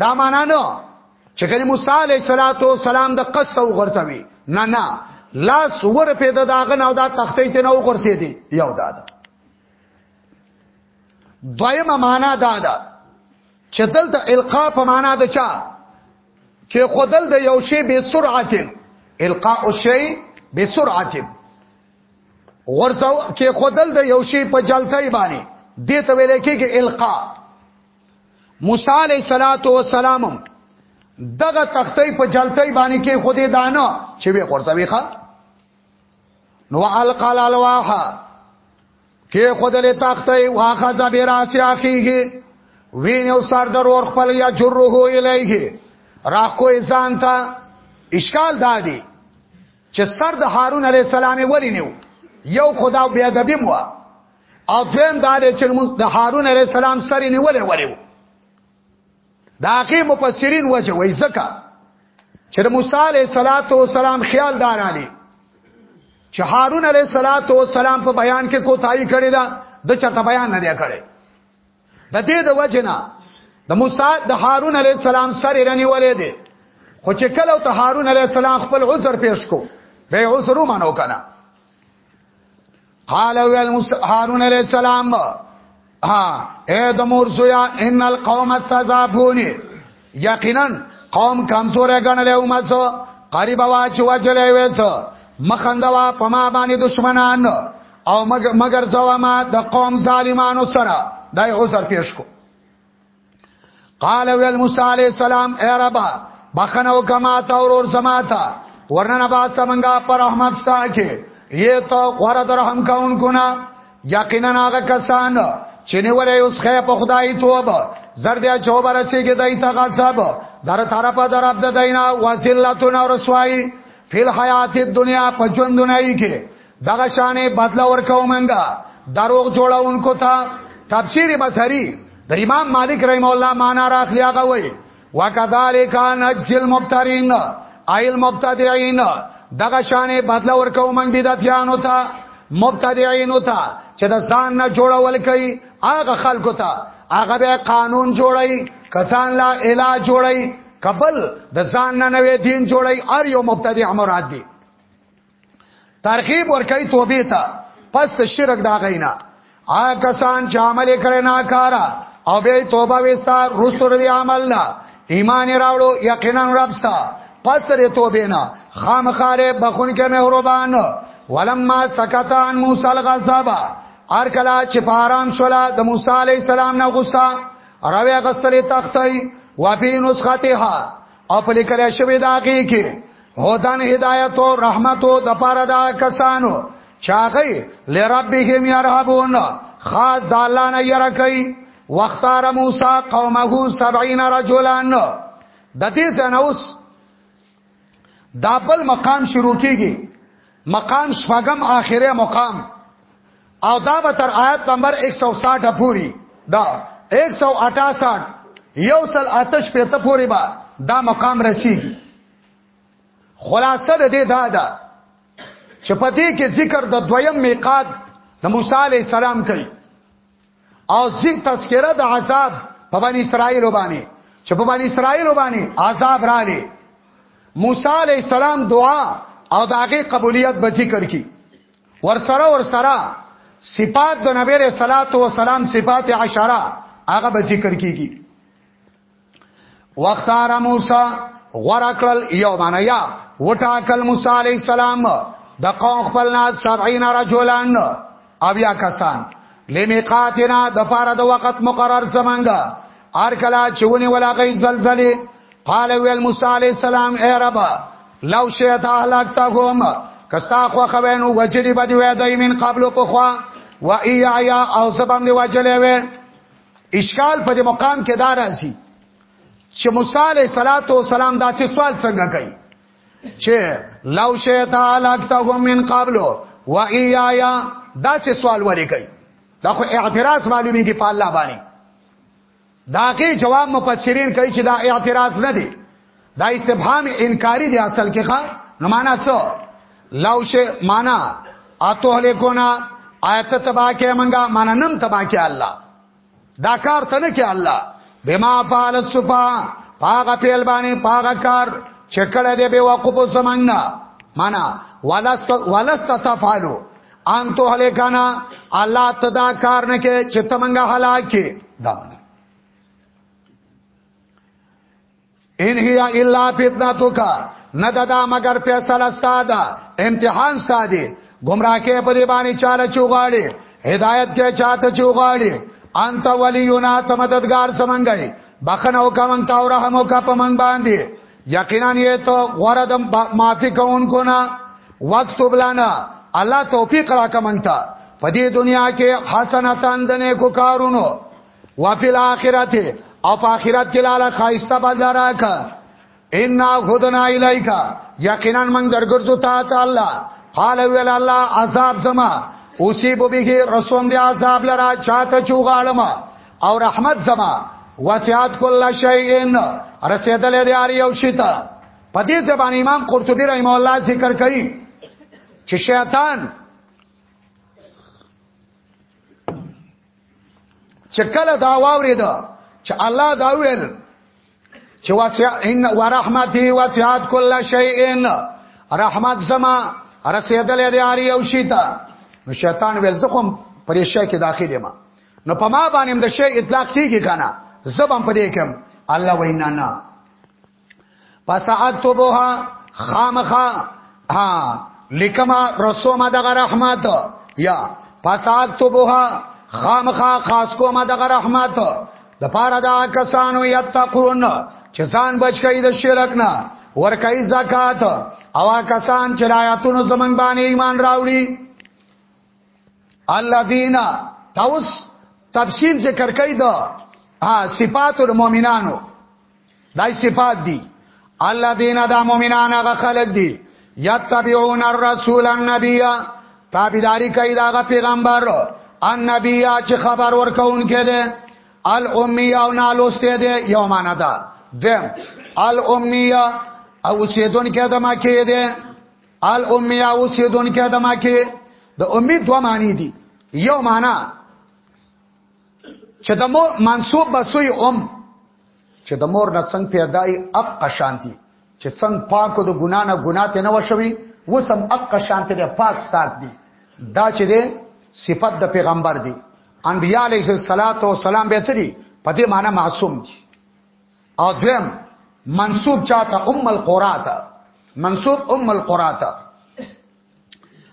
دا معنا نه چې کله موسی علیه الصلاۃ والسلام د قصد او غرڅوي نه نه لاس ور پیدا داغه نو دا تختې ته نو غرڅې دي یو دا ده دویمه معنا دا ده چې دلته القا په معنا د چا کې خودل د یو شی به سرعت القاء الشی به سرعت ورځو کې خودل د یو شی په جلتای باندې دې ته ویل کېږي القا موسی علیہ الصلات والسلام دغه تختې په جلتې باندې کې خودې دانه چې به قرزوي ښا نو القال الواح کې خودلې تختې واخذ براس اخیه وینو سر در ور خپل یا جره الیه راخ کو انسان ته اشکال دادی چې سر د هارون علی السلام ولینو یو خدا بیا د بیم وا او دویم دا دی چې موږ د هارون علی السلام سره نیولې ولیو دا کې مفسرین وجه وای زکه چې د موسی علی السلام خیال دارانی چې هارون علی السلام په بیان کې کوتای کړی دا د چاته بیان نه دی کړی د دې د وجه نه د موسی د هارون علی السلام سره رنی ولې دی خو چې کله ته هارون علی السلام خپل عذر پیش کو به عذر ومنو کنه قال ویل هارون علیہ السلام ها اے د مور زویا ان القوم استذابونی یقینا قوم کمزور غنل او مس قریب وا چې وجلې وېس مخندوا پما باندې دشمنان او مگر زوا ما د قوم ظالمانو سره دای عذر پیش کو قال ویل موسی علی السلام اے رب بخنو کما تا اورور سماتا ورننا با سمنګا پر رحمت ستا کې یہ تو غره در رحم کون کنا یقینا هغه کسان چې نیولې اوس خې په خدای توبه زر بیا چوبه رسیږي دای ته غصب در طرفه در عبد دینا وسیلتون او رسوایی فی الحیات الدنیا په ژوند نه کې دغه شانې بدلا ورکو منګه دروغ جوړاونکو ته تفسیر مسری د امام مالک رحم الله معنا راخلی هغه وای وکذالک نجزل مبترین ایل مبتدعين دغه شانې بدلا ورکو من بدعتانو ته مبتدعين ته چې د ځان نه جوړول کوي هغه خلکو ته هغه به قانون جوړي کسان لا اله جوړي قبل د ځان نه نوې دین جوړي ار یو مبتدع مراد دي ترغیب ورکړي توبه ته پس ته شرک دا غینا آ کسان چې عمل کړي ناکارا او به توبه وستا رسول دی عمل نه ایمان راوړو یقینا رب ستا پس ته توبه نه خامخاره بخون کې مهربان ولما سکتان موسی الغضب ار کلا چې پارام شولا د موسی علی السلام نه غصه راوی غسل تختی وفي نسختها او په لیکل شوی دا کې کې هودن هدایت او رحمت او د پاره دا کسانو چاغی لربهم يرهبون خاص د الله نه یره کوي واختار موسی قومه 70 رجلا د دې ځنوس دا بل مقام شروع کیږي مقام شپږم آخره مقام او دا به تر آیت نمبر 160 پوری دا 168 یو سل آتش پرته پوری با دا مقام رسیږي خلاصه دې دا ده چې پدې کې ذکر د دویم میقات د موسی علی السلام کوي او ځین تذکرہ د عذاب په بنی اسرائیل باندې چې په بنی اسرائیل باندې عذاب رااله موسی علی السلام دعا او د هغه قبولیت به ذکر کی ورسره ورسره صفات د نبی رسول الله صلوات و سلام صفات عشره هغه به ذکر کیږي وختار موسی غره کړل یو معنی یا وټاکل موسی علی السلام د قوم خپل نه 70 رجلان او یا کسان لمیقاتنا د پاره د وخت مقرر زمانګه ار کلا چونی ولا غی زلزله قال ویل موسی علی السلام اے رب لو شئت اهلکتهم کستا خو خوینو وجلی بدی وې دای من قبل په خوا و ای یا او سبم دی وجلې وې اشکال په دې مقام کې دا راځي چې موسی علیه صلوات و سلام دا چې سوال څنګه کوي چې لو شئ تعالی اکتهم من قبل و ایایا دا چې سوال ولې کوي دا خو اعتراض معلومی کې په الله باندې دا کې جواب مفسرین کوي چې دا اعتراض نه دی دا استفهام انکاری دی اصل کې ښا نو معنا څه لو شی معنا اتو هلیکونا آیت تبا کې منګه معنا نن تبا کې الله دا کار ته نه کې الله بما فعل الصفا پاغه پیل باندې پاغه کار چکړه دې به وقفو سمنګا معنا ولست ولست تفعلوا ان تو هلیکانا الله تدا کار نه کې چې تمنګه هلاکه دا ان هي الا فتنتک نه ددا مگر فیصله استاد امتحان استاد گمراه کې په دې باندې چاله چوغاړي هدایت کې چاته چوغاړي انت ولیونا تمددگار سمنګي بخنه او کمن تا او رحم او کا پمن باندې یقینا یې ته غره د معافي کوونکو نه وخت وبلانا الله توفیق راکمنتا په دې دنیا کې حسنتان دنه کو کارونو وفي الاخرت او په اخرت کې لاله خایسته بازارک ان خدنا الیک یقینا من درګرځو تا ته الله قال ویل الله عذاب زما اوسیب به رسوم دی عذاب لرا چاته چوغالم او رحمت زما وسعت کل شیئن رسیدل دی اړ یو شتا په دې ځبان امام قرطبی رحم الله ذکر کوي چې شیطان چې کله دا واورید چې الله دا ویل چې واسع ان ورحمتي واسعات کل شیء رحمت زما رسیدلې دی اړ یو شی ته نو شیطان ویل زه کوم پرېشه کې داخله ما نو په ما باندې د شی اطلاق کیږي کنه زبم پدې کوم الله وینا نه فساعتبوها خامخا ها لکما رسومه دغه رحمت یا فساعتبوها خامخا خاص کومه دغه رحمت د پاره دا کسانو یتقون چې ځان بچ کړي د شرک نه ور کوي زکات او کسان چې آیاتونو زمنګ باندې ایمان راوړي الذین توس تفصیل ذکر کوي دا صفات المؤمنانو دای صفات دی الذين دا مؤمنان هغه خلق دي يتبعون الرسول النبي تابعداري کوي دا پیغمبر النبي چې خبر ورکون کړي الامي او نالوسته دي یو معنا ده دم الامي او سیدون کې د مکه دي الامي او سیدون کې د مکه د امي دوه معنی دي یو معنا چې د مور منسوب بسوي ام چې د مور نه څنګه پیدای اق شانتی چې څنګه پاکو د ګنا نه ګنا ته نه وشوي وسم اق شانتی د پاک سات دي دا چې ده صفت د پیغمبر دي انبیاء علیه الصلاۃ والسلام به څه دي په دې معنی معصوم دي او دویم منسوب چاته ام القرات منسوب ام القرات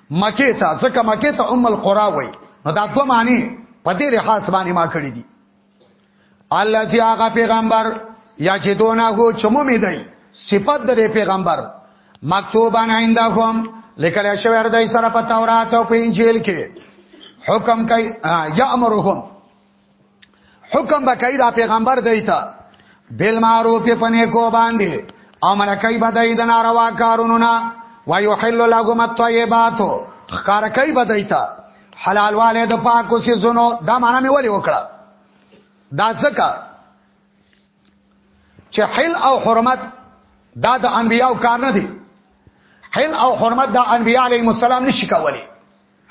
مکه ته ځکه مکه ته ام القرا وای نو دا دوه معنی په دې لحاظ باندې ما کړی دي الله چې هغه پیغمبر یا چې دونه هو چمو می دی صفت د پیغمبر مکتوبان آینده کوم لیکل شوی ردی سره په تورات او په انجیل کې حکم کوي یامرهم حکم به کوي دا پیغمبر دی ته بل معروف په نه کو باندې او من کوي به دای د ناروا کارونو نه ويحل لهم الطيبات خکار کوي به دای ته حلال والے د پاکو سي زونو دا معنا مې ولي وکړه دا ځکه چې حل او حرمت دا د انبیاو کار نه دی حل او حرمت د انبیاء علیهم السلام نشي کولی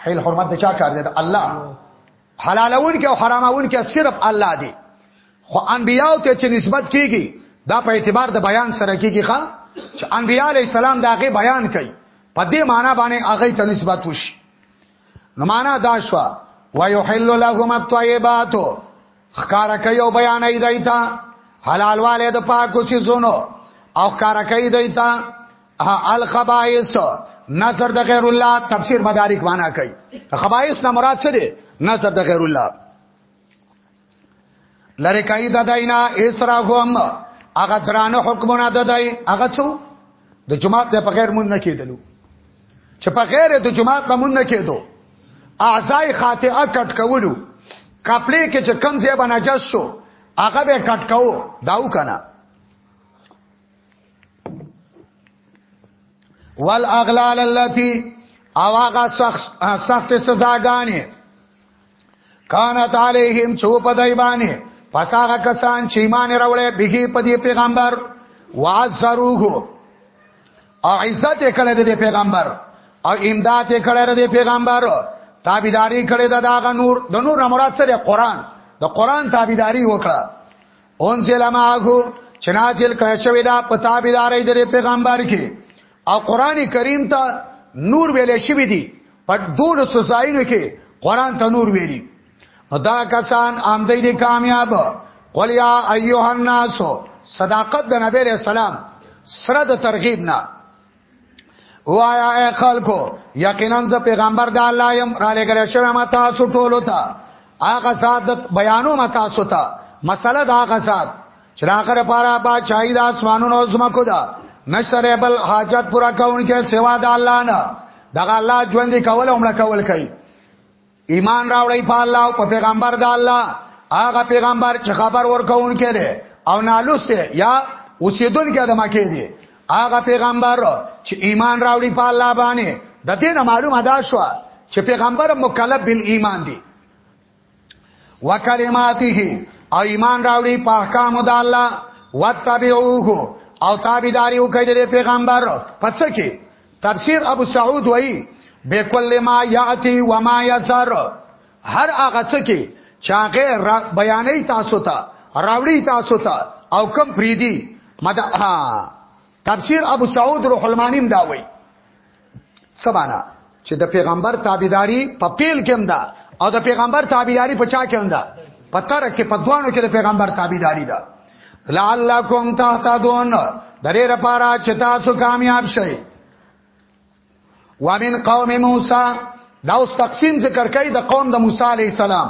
حل حرمت د چا کار دی د الله حلالون کې او حرامون کې صرف الله دی خو انبیاو ته چې نسبت کیږي دا په اعتبار د بیان سره کیږي ښا چې انبیاء علی السلام دا غي بیان کوي په دې معنی باندې هغه ته نسبت وشي نو معنا دا شو ويحل لهم الطيبات خکار کوي او بیان ای دایتا حلال والے د پاکو چیزونو او خکار کوي دایتا الخبائس نظر د غیر الله تفسیر مدارک معنا کوي خبائس نه مراد څه دی نظر د غیر الله لری کوي د داینا اسراهم هغه درانه حکمونه د دای هغه څو د جماعت په غیر مون نه کېدلو چې په غیر د جماعت په مون نه کېدو اعضای خاطئه کټ کولو کپڑے کې چې کم ځای باندې جس شو هغه به کټ کاو داو کنه والاغلال التي او هغه سخت سخت سزاګانې کانت علیهم چوپ دایبانه پس هغه کسان چې ایمان راوړې بګي په دې پیغمبر وعذروه او عزت کړه دې پیغمبر او امداد کړه دې پیغمبر تابعداري کړه دا غ نور د نور مراد سره قران د قران تابعداري وکړه اون زل ماغو چنازل کړه شوی دا په تابعداري د پیغمبر کې او قران کریم ته نور ویلې شوی دی په دوه سزاینو کې قران ته نور ویلي دا کسان آمدې دي کامیاب قل یا ایها الناس صداقت د نبی رسول الله سره د ترغیب نه وایا اے خلکو یقینا ز پیغمبر د الله یم را لګل شوی ما تاسو ټولو ته هغه ذات بیانو ما تاسو ته مسله دا هغه ذات چې راخر پارا با چای د اسمانونو زمکو دا نشره بل حاجت پورا کون کې سوا د الله نه دغه الله ژوند کول او مړ کول کوي ایمان راوړی په الله او په پیغمبر د الله هغه پیغمبر چې خبر ورکون کړي او نالوسته یا اوسیدون کې د مکه دی هغه پیغمبر چې ایمان راوړي په الله باندې د دې نه معلوم ادا شو چې پیغمبر مکلف بل ایمان دی وکلماته او ایمان راوړي په احکام د الله وتبعوه او تابعداري وکړي د پیغمبر پڅ کې تفسیر ابو سعود وایي بكل ما ياتي وما يسر هر هغه څه کې چاغه بیانې تاسو ته راوړي تاسو ته او کم فریدي مدا تفسیر ابو سعود روح المانیم دا وایي سبانا چې د پیغمبر تابعداري په پیل کې هم ده او د پیغمبر تابعداري په چا کې هم ده په تر کې په دوانو کې د پیغمبر تابعداري ده لعلکم تهتدون درې لپاره چې تاسو کامیاب شئ ومن قوم موسی دا اوس تقسیم ذکر کوي د قوم د موسی علی السلام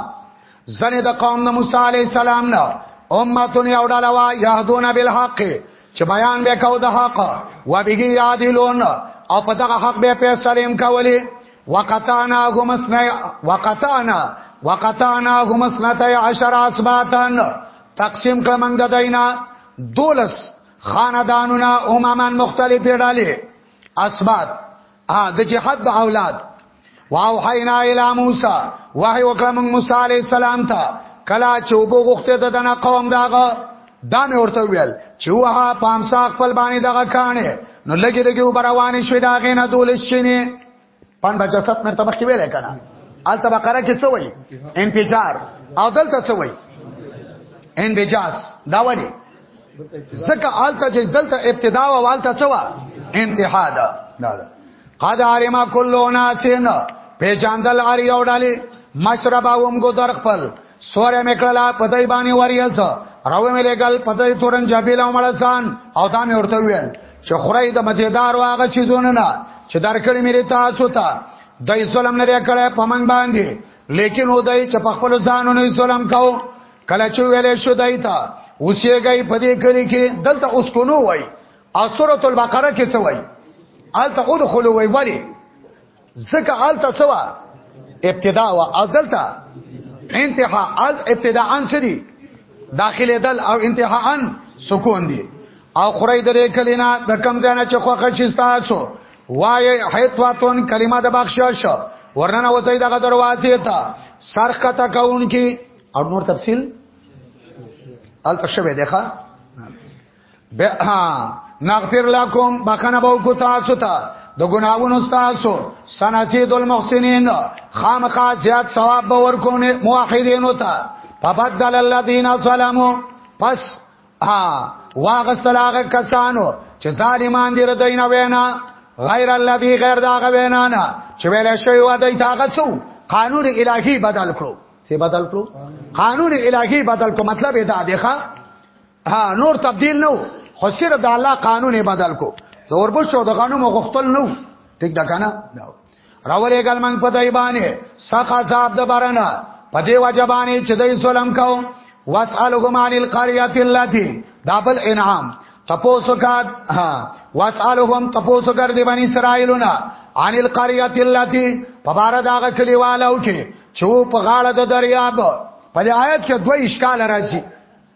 زنه د قوم د موسی علی السلام نه امتون یو ډله وا یهدون بالحق چې بیان به کو د حق و به یادلون او په دغه حق به فیصله هم کولی وقطانا هم اسنا وقطانا وقطانا هم اسنا عشر اسباتن تقسیم کړه موږ د دینه دولس خاندانونه اممان مختلفې ډلې اسبات ها د جهاد د اولاد واو حینا الی موسی وحی وکړه موږ موسی علی السلام ته کلا چې وبو غوخته د دنا قوم داغه دا مې ورته ویل چې وها پامسا خپل باندې دغه کانه نو لګي لګي وبروانې شوې داغه نه دولس شینه پنده جسد مرته مخکې ویل کنه الته بقره کې څه وایي انفجار او دلته څه وایي انبجاس دا ولی زکه آلته چې دلته ابتدا او آلته څه وا انتها ده دا ده قد علم كل ناس پیچاندل اړ یو ډالي مشربهم ګو در خپل سوره میکړلا پدای باندې وریاس راو مې لګل پدای تورن جابیل او مړسان او دا مې ورته ویل چې خړای د مزیدار واغه چې زونه نه چې درکړې مې تاسو ته دای ظلم نه کړه پمنګ باندې لیکن و دای چې په خپل ځانونو ظلم کاو کله چې ویلې شو دای ته اوسېږي په دې کړي کې دلته اوس کو نو وای او سورۃ البقره کې څه وای الته ادخلوا وای ولی زکه آلته سوا ابتدا وا او دلته انتها ال ابتداء ان سدي داخله دل او انتها ان سکون دي او خړی درې کلینا د کم ځای نه چې خوخه شي تاسو وای حیتواتون کلمه د بخشش ورننه وځي دغه دروازې ته سرخته کون کی او نور تفصیل ال تشوي ده نغفر لكم بخنه بو کو تاسو ته د ګناوونو تاسو سنسید المحسنین خامخا زیات ثواب به ورکونه موحدین وتا فبدل الذين ظلموا پس ها واغستل هغه کسانو چې ظالمان دي ردینا وینا غیر الذي غیر داغه وینا نه چې ویل شوی و دای تاغه څو قانون الهي بدل کړو څه بدل کړو قانون الهي بدل کو مطلب دا دی ښا ها نور تبديل نو خو صرف د الله قانون بدل کو د اوربشو د غنو مغختل نو ټیک دا کنه راولې ګل من په دای باندې سخا صاحب د بارنا په دی وجبانې چې دای سلام کو واسالهم عن القريه التي دابل انعام تپوسو کا ها واسالهم تپوسو کر دی بنی اسرائیلنا عن القريه التي فبار داغه کلیوالو کې چې په غاړه د دریاب په آیت کې دوه اشکال راځي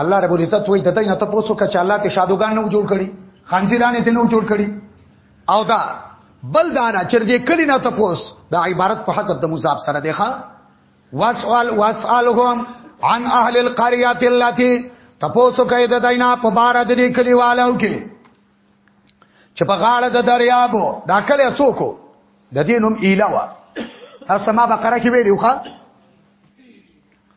الله رب العزت وایي دته نه تاسو کچ الله ته شادوګان نو جوړ کړي خنزیرانه ته نو جوړ کړي او دا بل دانا چرګې کلی نه تاسو دا عبارت په حسب د مضاف سره دی ښا واسال واسالهم عن اهل القريه التي تاسو کوي د دینه په بار د دې کلیوالو کې چې په غاړه د دریابو دا کله څوک د دینم ایلاوه تاسو ما بقره کې ویلو ښا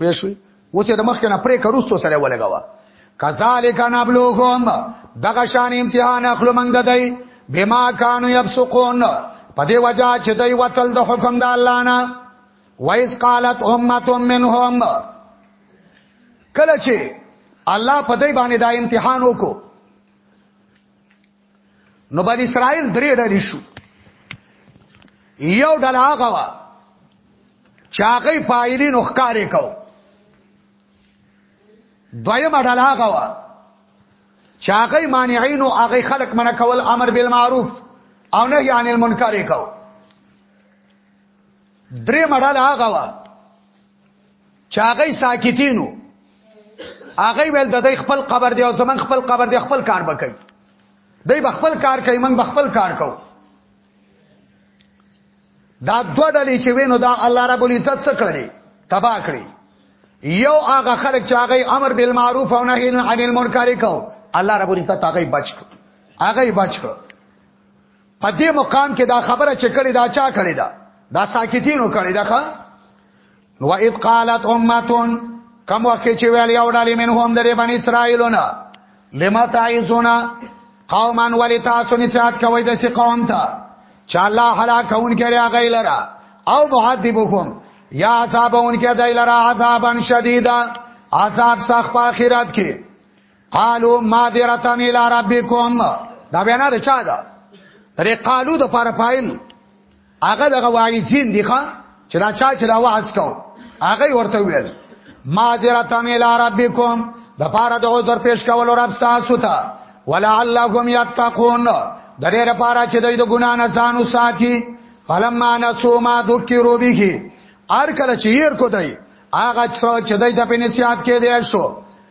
پېښوي اوس د مخ نه پرې کروستو سره ولګوا کذالک نبلوهم دغه شان امتحان اخلو موږ ددای بما کانوا یفسقون په دې وجہ چې دوی وتل د حکم د الله نه وایس قالت امه منهم کله چې الله په دې باندې دا امتحان وکړو نو بن اسرائیل درې ډلې شو یو ډله هغه وا چاغې پایلین وخکارې کو دویمه ډله هغه وا چاغې مانعین او هغه خلق منع کول امر بالمعروف او نهی عن المنکر کو درې مډاله هغه وا چاغی ساکتینو هغه ویل د دې خپل قبر دی او زمون خپل قبر دی خپل کار وکړي دای بخپل کار کوي من بخپل کار کو دا دوه ډلې چې وینو دا الله رب العزت څخه کړلې تبا کړې یو هغه خلک چې هغه امر بالمعروف او نهی عن المنکر کو الله رب العزت هغه بچ کړ هغه بچ کړ په دې مقام کې دا خبره چې کړې دا چا کړې ده دا ساکتینو کړې ده ښا نو اذ قالت امه کم وخت چې ویل یو ډالې من هم درې بنی اسرائیلونه لما تعیزونا قومان ولی تاسو نسیات کوي د سی قوم ته چا الله هلاکون کړي هغه لرا او معذبکم یا عذابون کړي دای لرا عذابن شدیدا عذاب سخت په اخرت کې قالو مادرتن الى ربكم دا بیان نه چا ده ترې قالو د پاره فایل هغه دغه واعظین دي ښا چې دا چا چې دا واعظ کو هغه ورته ویل مادرتن الى ربكم د پاره د عذر پیش کول رب تاسو ته ولعلهم يتقون د دې لپاره چې دوی د ګنا نه ځان وساتي فلما نسو ما ذکروا به ار کله چې ير کو دی هغه چې دوی د پنځه سیات کې دی شو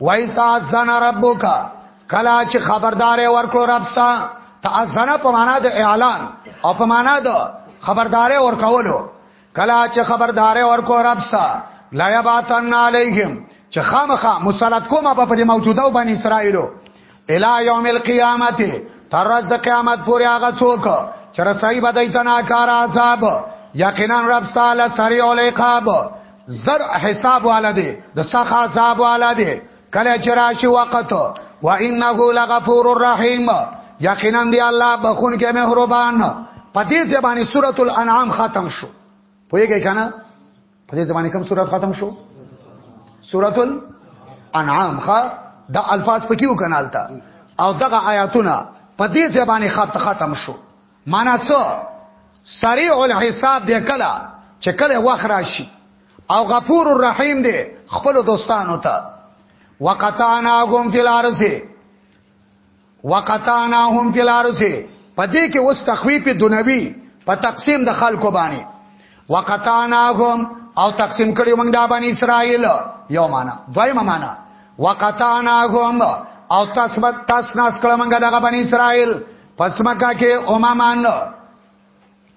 وایستا ځنا ربک کلا چې خبردار ورکړو ربستا تاسنه په معنا د اعلان او په معنا د خبرداري ورکولو کلا چې خبرداري ورکو ربستا لا یباتن علیهم چې خامخه مسلط کومه په دې موجوده بنی اسرائیلو الی یوم القیامت تر ورځ د قیامت پورې هغه څوک چې رسای بدای تنا کار عذاب یقینا رب تعالی سریع العقاب زر حساب والده د سخت عذاب والده کله چې راشي وخت و انه لغفور الرحیم یقینا دی الله بخون کې مهربان په دې ځبانی سورۃ الانعام ختم شو پوهیږئ کنه په دې زمانه کوم سورات ختم شو سورۃ الانعام ښا دا الفاظ پکې وکنالتا او دغه آیاتونه په دې زبانه خط ختم شو معنا څه سریع الحساب دی کلا چې کله وخت راشي او غفور الرحیم دی خپل دوستانو ته وقطعناهم فی الارض وقطعناهم فی الارض پدې کې اوس تخویف دنوی په تقسیم د خلکو باندې وقطعناهم او تقسیم کړی موږ د بنی اسرائیل یو معنا دویمه معنا وقطعناهم او تثبت تاسناس کړه موږ دغه بنی اسرائیل پس مکه کې اومامان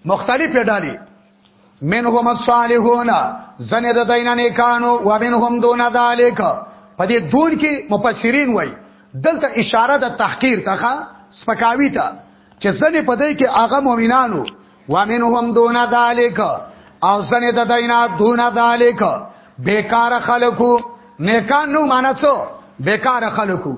مختلفې ډلې منهم الصالحون زنه د دینه نیکانو و منهم دون ذالک په دې دون کې مفسرین وای دلته اشاره د تحقیر ته سپکاوی ته چې زنه په دې کې هغه مؤمنانو و منهم دون ذالک او زنه د دینه دون ذالک بیکار خلکو نیکان نو معنی څه بیکار خلکو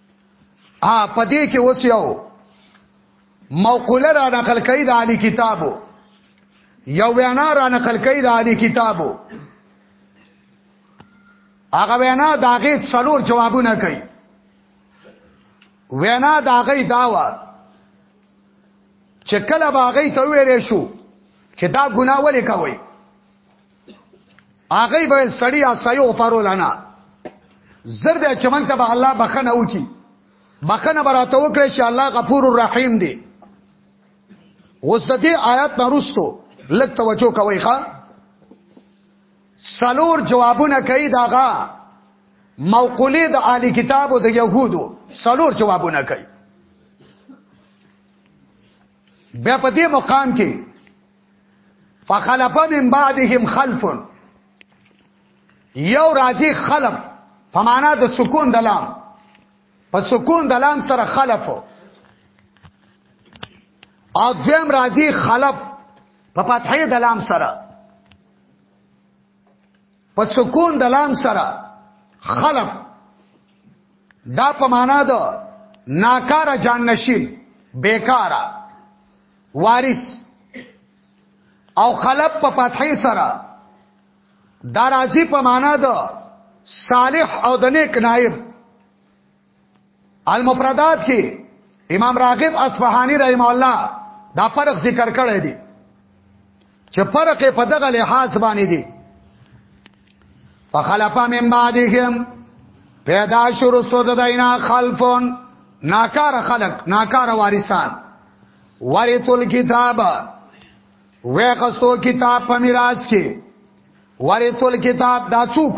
ا پدې کې اوس یو موقوله را نقل کوي د علي کتابو یو وینا را نقل کوي د علي کتابو هغه وینا داغه څلور جوابونه کوي وینا داغه داوا چې کله باغې ته ویلې شو چې دا ګناه ولې کوي هغه به سړی اسایو او پارولانا زر به چمن ته به الله بخنه وکي بخنه براته وکړي چې الله غفور الرحیم دی اوس د دې آیات نارستو لږ توجه کوئ ښا سلور جوابونه کوي داغه موقوله د عالی کتابو د يهودو سلور جوابونه کوي بیا په دې مقام کې فخلف من بعدهم خلف یو راځي خلف په معنا د سکون د لام په سکون د لام سره خلف او دویم راځي خلف په فتحې د لام سره په سکون د لام سره خلف دا په معنا ده ناکاره جان نشین بیکارا وارث او خلف په فتحې سره دا راځي په معنا ده صالح او د نیک نائب المفردات کې امام راغب اصفهاني رحم الله دا فرق ذکر کړی دی چې فرق په دغه لحاظ باندې دی فخلف من بعدهم پیدا شو رستو د دینا خلفون ناکار خلق ناکار وارثان ورث الكتاب ویخستو کتاب په میراث کې ورث الكتاب دا څوک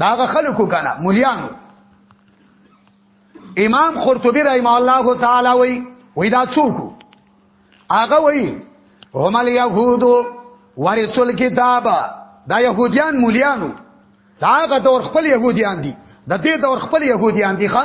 داغه خلکو کنه مليانو امام قرطبي رحم الله تعالی وی وی دا څوک هغه وی هم اليهود ورسول کتاب دا يهوديان مليانو داغه دور خپل يهوديان دي د دې دور خپل يهوديان دي ښا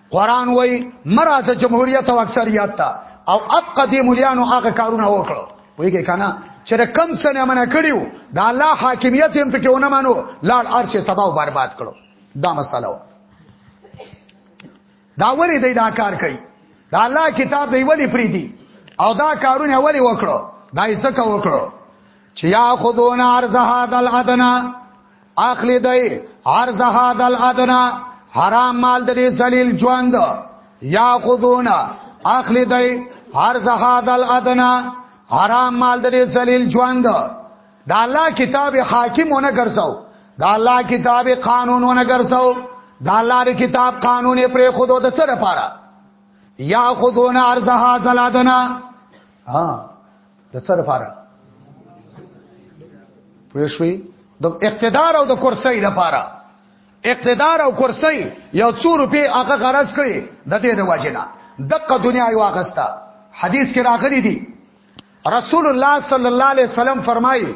قران وای مرازه جمهوریت او اکثریت تا او اپ قدیم الیانو هغه کارونه وکړو ویګه کنه چې کم سنه منه کړیو دا الله حاکمیت هم پکې ونه مانو لاړ ارشه تباہ او برباد کړو دا مسله و دا وری دی دا کار کوي دا الله کتاب دی ولی پری دی او دا کارونه ولی وکړو دا یې څه وکړو چې یا خذون ارزه هذا الادنا اخلی دی عرضها دل ادنا حرام مال د دې ذلیل ژوند یا خذونا اخلی دی عرضها دل ادنا حرام مال د دې ذلیل ژوند دا الله کتاب حاکمونه ګرځاو دا الله کتاب قانونونه ګرځاو دا الله کتاب قانون پر خودو د سره پاره یا خذونا عرضها دل ادنا ها د څه لپاره پوه شوي د اقتدار او د کرسۍ لپاره اقتدار او کرسۍ یو څو روپې هغه غرض کړي د دې د واجبنا دغه دنیا یو اغستا حدیث کې راغلي دي رسول الله صلی الله علیه وسلم فرمایي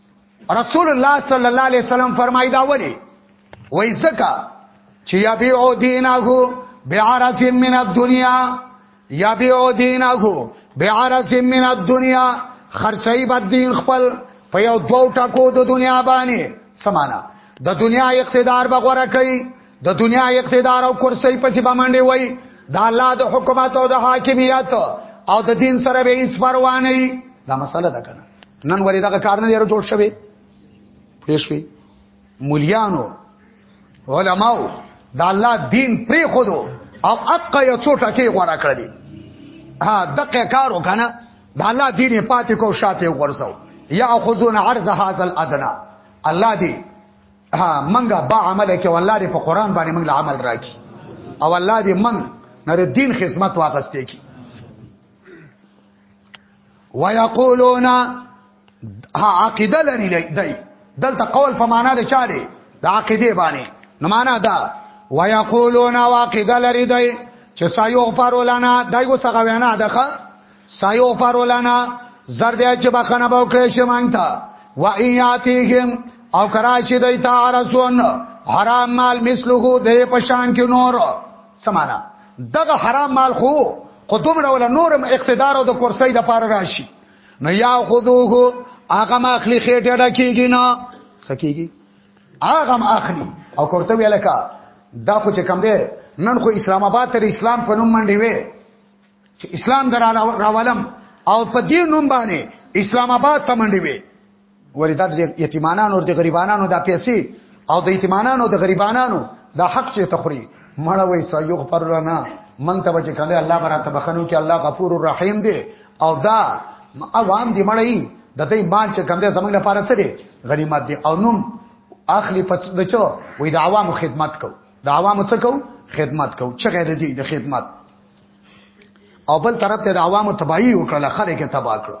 رسول الله صلی الله علیه وسلم فرمایي دا ولی وای زکا چې یبيعو دینه بعرض من الدنیا یبيعو دینه بعرض من الدنیا خرڅي بد دین خپل په یو دوه ټکو د دنیا باندې سمانا د دنیا اقتدار بغوره کوي د دنیا اقتدار او کرسي په سبا باندې وای د الله د حکومت او د حاکمیت او د دین سره به هیڅ پروا نه وي دا مسله ده کنه نن ورې دا کار نه یره جوړ شوی پېښوي مليانو علماو د الله دین پری خودو او حق یو څو ټکی غوړه کړی ها دغه کار وکنه د الله دین پاتې کو شاته ورسو یاخذون عرض هذا الادنى الله دی ها منګه با عمل کې والله دې په قران باندې منګه عمل راکې او الله دې من نر دین خدمت واغستې کې ويقولون ها عقیده لري دی دلته قول په معنا د چاره د عقیده باندې نو معنا دا ويقولون عقیده لري دی چې سيغفر لنا دایو څنګه وینا ده سایو فرولنا زرد چې بخنه به وکړې شي مونږ ته و ایاتیهم او کراشی دیتا عرسون حرام مال مثله د پشان کې نور سمانا دغه حرام مال خو قطب راول نورم اقتدار او د کرسۍ د پاره راشي نو یا خذوه هغه ماخلی خېټه ډکیږي نه سکیږي هغه ماخلی او کوته ویلکا دا خو چې کم دی نن خو اسلام آباد تر اسلام په نوم منډي وي چې اسلام دراله راولم او په دې نوم باندې اسلام آباد ته منډي وي ورته د یتیمانانو او د غریبانو د پیسې او د یتیمانانو او د غریبانو د حق چې تخري مړه وي سيغ پر لنا من ته بچ کله الله برات بخنو کې الله غفور الرحیم دی او دا عوام دی مړی د دې مال چې کم دی زمنګ لپاره څه دی غنیمت دی او نوم اخلي پڅ دچو وې د عوامو خدمت کو د عوامو څه کو خدمت کو چې غیر دی د خدمت او بل طرف ته د عوامو تبعی وکړه خلک تبا کړو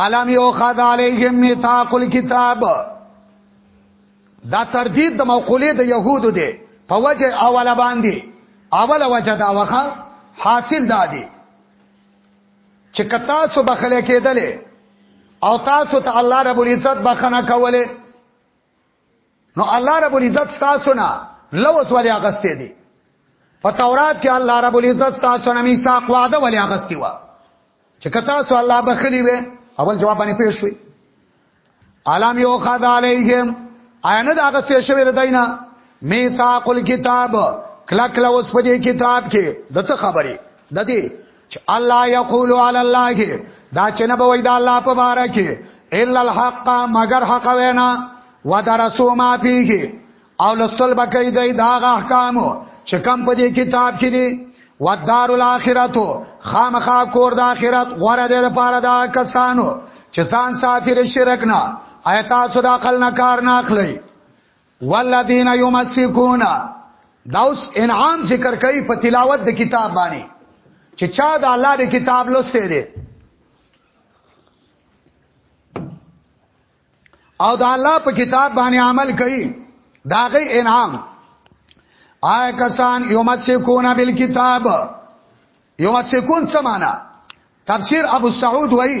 عالم یو خد علیهم میثاق الكتاب دا تردید د موقوله د يهودو دی په وجه اوله باندې اوله وجه دا وخه حاصل دادی چې کتا سو بخله کېدلې او تاسو ته الله رب العزت بخنه کوله نو الله رب العزت ستاسو نه لوس ولې اغستې دي په تورات کې الله رب العزت ستاسو نه میثاق وعده ولې اغستې و چې کتا سو الله بخلی وي اول جواب باندې پیښ وي علام یو خد علیهم عین دا اغستې شوی ردینا میثاق الكتاب کلا کلا اوس په دې کتاب کې دته خبره د دې چې الله یقول علی الله دا چې نه بوي دا الله په باره کې الا الحق مگر حق وینا ودرسو ما فيه او لسل بکې دی دا احکام چې کم په دې کتاب کې دي ودار الاخرتو خامخا کور د اخرت غره دې لپاره دا کسانو چې ځان ساتي شرک نه آیات صداقل نه کار نه اخلي والذین یمسکون دا اوس انعام ذکر کوي په تلاوت د کتاب باندې چې چا د الله د کتاب لوسته دي او د الله په کتاب باندې عمل کوي دا غي انعام آیا کسان یمسکون بالکتاب یمسکون څه معنا تفسیر ابو سعود وایي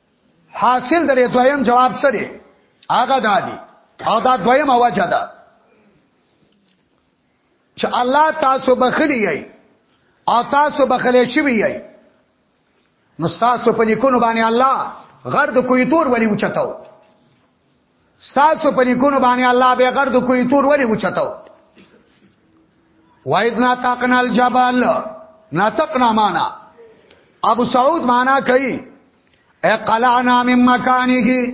حاصل درې دویم جواب سره هغه دادی او دا دویم وجه ده چې الله تاسو بخلی یی او تاسو بخلی شوی یی نو تاسو په لیکونو باندې الله غرد کوی تور ولی وچتاو ستاسو په نیکونو باندې الله به غرد کوی تور ولی وچتو وایدنا تاقنا الجبل ناتقنا معنا ابو سعود معنا کوي اقلعنا من مکانه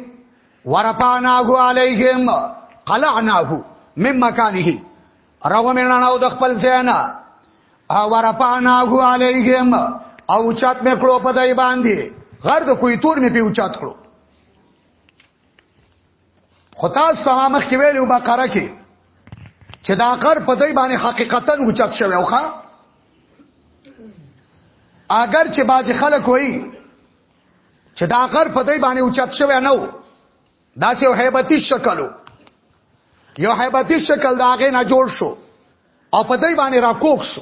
ورفعناه علیهم قلعناه من مکانه راو مینا نو د خپل زینا او ورفعناه علیهم او چات میکړو په دای باندې غرد کوی تور می په چات کړو خو تاسو ته مخ کې ویلو بقره کې چې دا غر په دای باندې حقیقتا وچت شوی اوخه اگر چې باز خلک وایي چې دا غر په دای باندې وچت شوی نه و دا سه هیبتی شکل یو هیبتی شکل دا غې نه جوړ شو او په دای باندې راکوک شو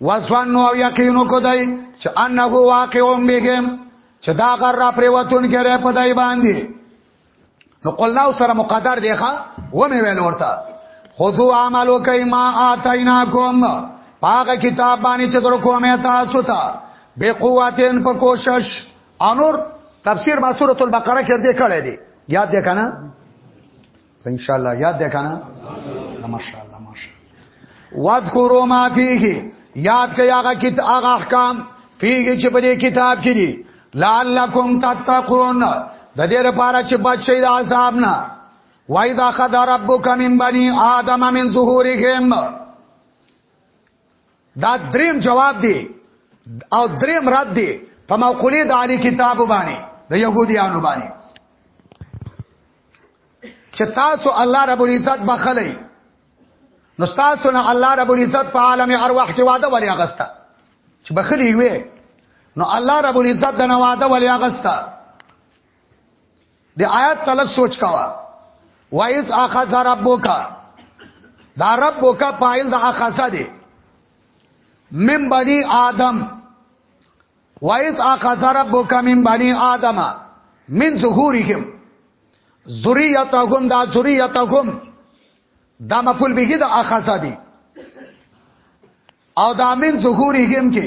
وسوانو او یقینو کو دای چې انه واقعون بهم چې دا غر را پریوتون کړي په دای باندې نو قلنا سره مقدر دی ښا و مې ویل ورته خذو عملو کای ما اتیناکم پاګه کتاب باندې چې در کومه تاسو ته به قوتین په کوشش انور تفسیر ما سورۃ البقره کې دې کړی دی یاد دې کنه ان شاء الله یاد ده کنه ماشاءالله ماشاءالله واذکروا ما فيه یاد کړئ هغه کیت هغه احکام فيه چې په دې کتاب کې دي لعلکم تتقون د دې لپاره چې بچ شئ د عذاب نه وایذا خد ربک من بنی آدم من ظهورهم دا دریم جواب دی او دریم رد دی په موقولی د علی کتاب باندې د يهوديانو باندې چې تاسو الله رب العزت بخلې نو تاسو نه الله رب العزت په عالم ارواح کې وعده ولې اغستا چې بخلې وي نو الله رب العزت د نواده ولې اغستا د آیات طلب سوچ کوا وایز اخذ ربک دا ربک پایل د اخذ دی من بنی آدم وایز اخذ ربک من بنی آدم من ظهورهم ذریاتهم دا ذریاتهم دا مفعول به د اخذ دی او دا من ظهورهم کې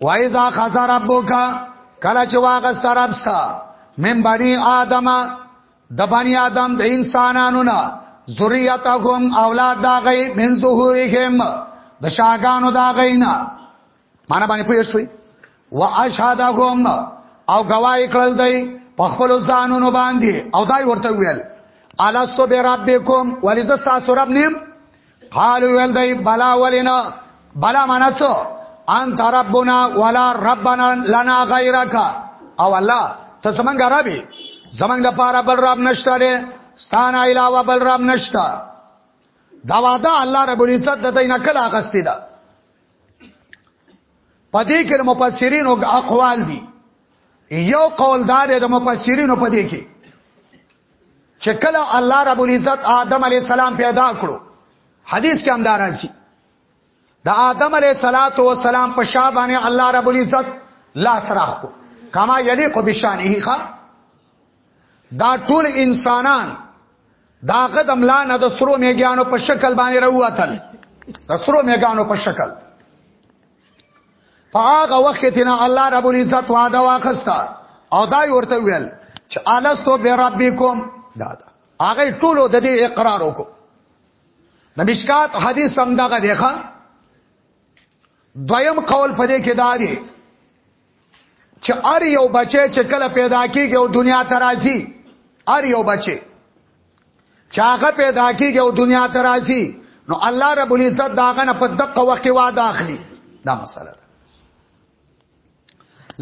وایذا خذا ربک کله چې واغست ربستا من بنی آدم د بنی آدم د انسانانو نه ذریاتهم اولاد دا غي من ظهورهم د شاګانو دا غینا معنا باندې پوه شوي واشهدهم او گواہی کړل دی په خپل ځانونو باندې او دای ورته ویل الستو بربکم ولذ تاسو رب نیم قالو ول دی بلا ولینا بلا معنا څه انت ربنا ولا ربنا لنا غیرک او الله ته زمنګ عربي زمنګ د پاره بل رب نشته لري ستانه علاوه بل رب نشته دا وعده الله رب العزت د دینه کله اغستی ده پدې کې مفسرین او اقوال دي یو قول دا دی د مفسرینو په دې کې چې کله الله رب العزت آدم علی السلام پیدا کړو حدیث کې هم دا راځي د آدم علی صلوات و سلام په شا باندې الله رب العزت لا سراخ کو کما یلیق بشانه ښا دا ټول انسانان دا قدم لا نه د سرو میګانو په شکل باندې راوتل د سرو میګانو په شکل په هغه وخت کې نه الله رب العزت وعده واخستا او دا ورته ویل چې الستو بربکم دا دا هغه ټولو د دې اقرار وکړو د مشکات حدیث هم دا غوښه دویم قول پدې کې دا دی چې ار یو بچی چې کله پیدا کیږي او دنیا ته راځي ار یو بچی چې هغه پیدا کیږي او دنیا ته راځي نو الله رب العزت داغه نه په دقه وخت واده اخلي دا مسله ده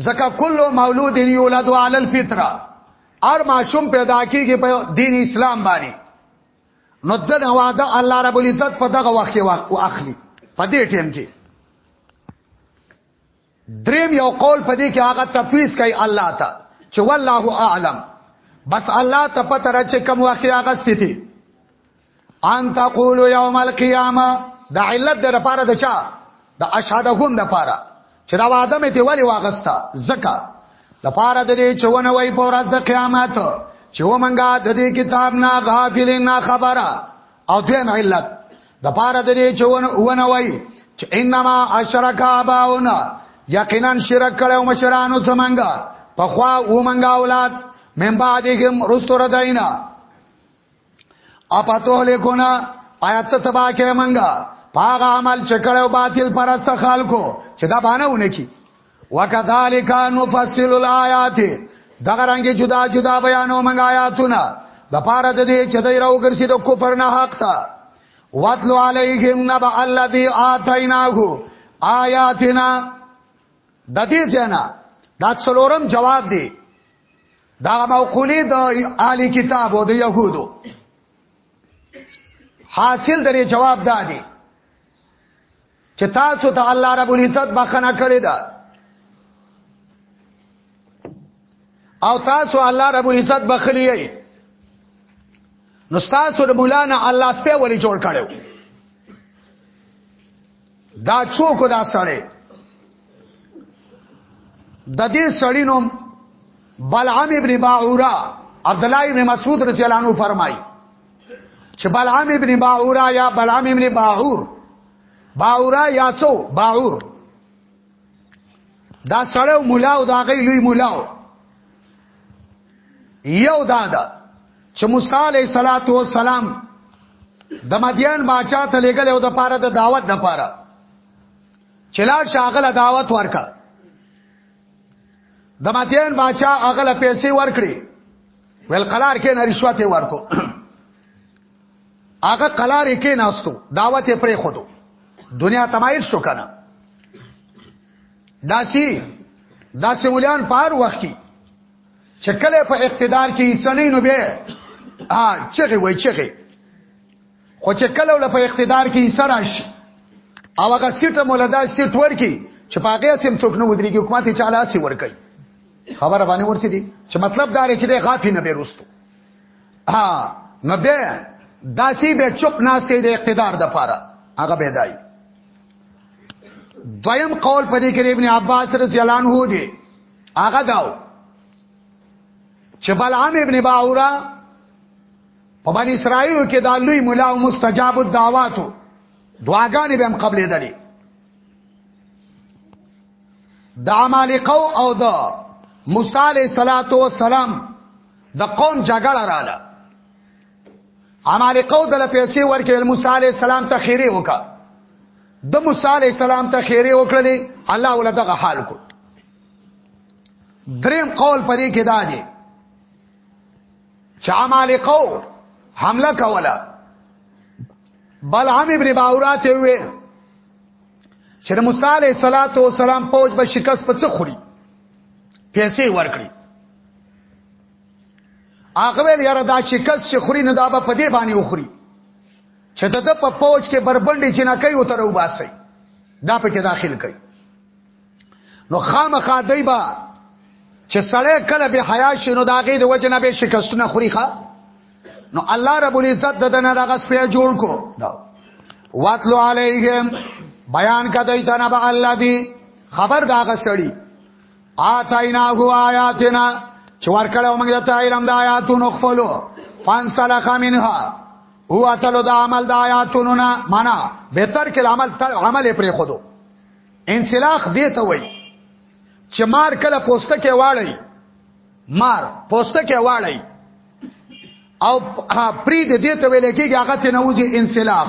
زکه کل مولود یولد علی الفطره ار معشوم پیدا کیږي په دین اسلام باندې نو د نواده الله رب العزت په دغه وخت واخلي په دې ټیم کې دریم یو قول په دې کې هغه تفویض کوي الله ته چې والله اعلم بس الله ته پته را چې کوم وخت هغه ستې ان تقول یوم القیامه د علت د لپاره د چا د اشهدهم د لپاره چې دا وعده مې ته ولی واغستا زکه لپاره د دې چونه وای په ورځ د قیامت چې ومنګه د دې کتاب نه غافل نه خبره او دیم علت د پاره د دې چې ونه وای چې انما اشرک اباونا یقینا شرک کړو مشرانو څنګه په خوا و منګه اولاد من بعدهم رستور داینا اپاتو لیکونا آیات تبا کې منګه پاغه عمل چکړو باطل پرست خلکو چې دا باندې ونه کی وکذالک نفصل الایات دغه رنګ جدا جدا بیانو موږ آیاتونه د پاره د دې چې دای راو ګرځي د کفر نه حق تا واتلو علیهم نبع الذی آتیناه آیاتنا د دې جنا دا څلورم جواب دی دا موقولی د اهلی کتاب او د يهودو حاصل درې جواب دادی چې تاسو ته الله رب العزت بخنه کړې ده او تاسو الله رب العزت بخلی یې نو تاسو د مولانا الله سپه ولی جوړ کړو دا څوک دا سړی د دې سړی نوم بلعام ابن باعوره عبد الله ابن مسعود رضی الله عنه فرمایي چې بلعام ابن باورا یا بلعام ابن باور باورا یا څو باور دا سړیو مولا او دا غي لوی مولا یو دا دا چې موسی علیه صلوات و سلام د مدین باچا ته لګل او د پاره د دعوت د پاره چلا شاغله دعوت ورکا د مدین باچا هغه له پیسې ورکړي ول قلار کې نه رشوت ورکو هغه قلار کې ناستو دعوت یې پرې خودو دنیا تمایل شو کنه داسی داسی ولیان پار وخت کی چې کله په اقتدار کې سنې نو به ها چغه وای چغه خو چې کله ول په اقتدار کې یې سراش او هغه سیټه مولدا سیټ ورکی چې پاګه سم څوک نه ودرېږي حکومت یې چاله سی ورکی خبره باندې ورسې دي چې مطلب دا رې چې د غافي نه بیرستو ها نو به داسی به چپ ناس کې د اقتدار د پاره هغه به دای دویم قول په دې کې ابن عباس رضی الله عنه دی هغه داو چې بلعام ابن باورا په بنی اسرائیل کې دا لوی مولا او مستجاب الدعواتو دعاګانې به هم قبلې دلې د عمالقو او د موسی علیه صلوات و سلام د قوم جګړه رااله عمالقو د پیسې ورکړل موسی علیه السلام ته خیره وکړه د موسی علیه السلام ته خیره وکړلې الله ولدغه حال کو دریم قول پدې کې دا دی چې عمالقو حمله کوله بلعم ابن باورا ته وې چې د موسی علیه صلوات و سلام پوج به شکست په څه خوري پیسې ورکړي هغه ویل یاره دا شکست چې خوري نه دا به په دې باندې وخوري چې د په پوج کې بربندې جنکې وتر وباسي دا په کې داخل کړي نو خامخا دی با چې سړی کله به حیا شي نو دا غي د وجه نه به شکستونه خوري ښا نو الله رب العزت ددنه دغه سپه جوړ کو دا واتلو علیهم بیان کدی تنه به الله دی خبر داغه سړی آتاینا هو آیاتنا چې ورکړو موږ ته علم د آیاتونو خپلو فانسلخ منها هو اتلو د عمل د آیاتونو نه معنا به تر کې عمل تر عمل پرې خودو انسلاخ دی ته وای چې مار کله پوسټه کې واړی مار پوسټه کې واړی او پری دې دې ته ویل کېږي هغه ته نوځي انسلاخ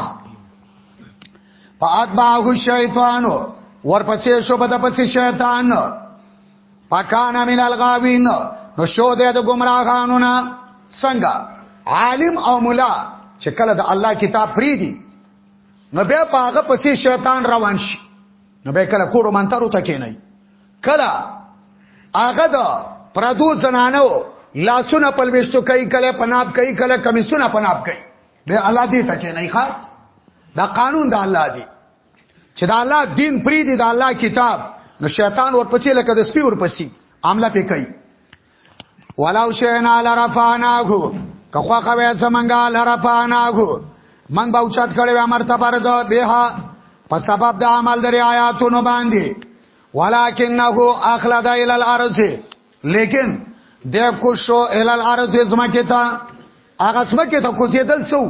فاتبعه الشیطان ورپسې شو په دپسې شیطان پکان من الغاوین نو شو دې د گمراهانو نه څنګه عالم او مولا چې کله د الله کتاب پری دی نو بیا پاغه پسې شیطان روان شي نو به کله کوډو مانتارو ته کې نه کله هغه د پردو زنانو لاسونه پلويشتو کوي کله پناب کوي کله کمیسونه پناب کوي به الله دې ته کې نه ښه دا قانون د الله دی چې دا الله دین پری دی دا الله کتاب نو شیطان ورپسې لکه د سپي ورپسې عامله پې کوي ولو شئنا لرفعناه که خو خوي زمنګا لرفعناه من به اوچت کړي و مرتبه ده به په سبب د عمل درې آیاتونو باندې ولکنه اخلد الى الارض لیکن د کوشو الى الارض زمکه تا هغه زمکه ته کوزیدل څو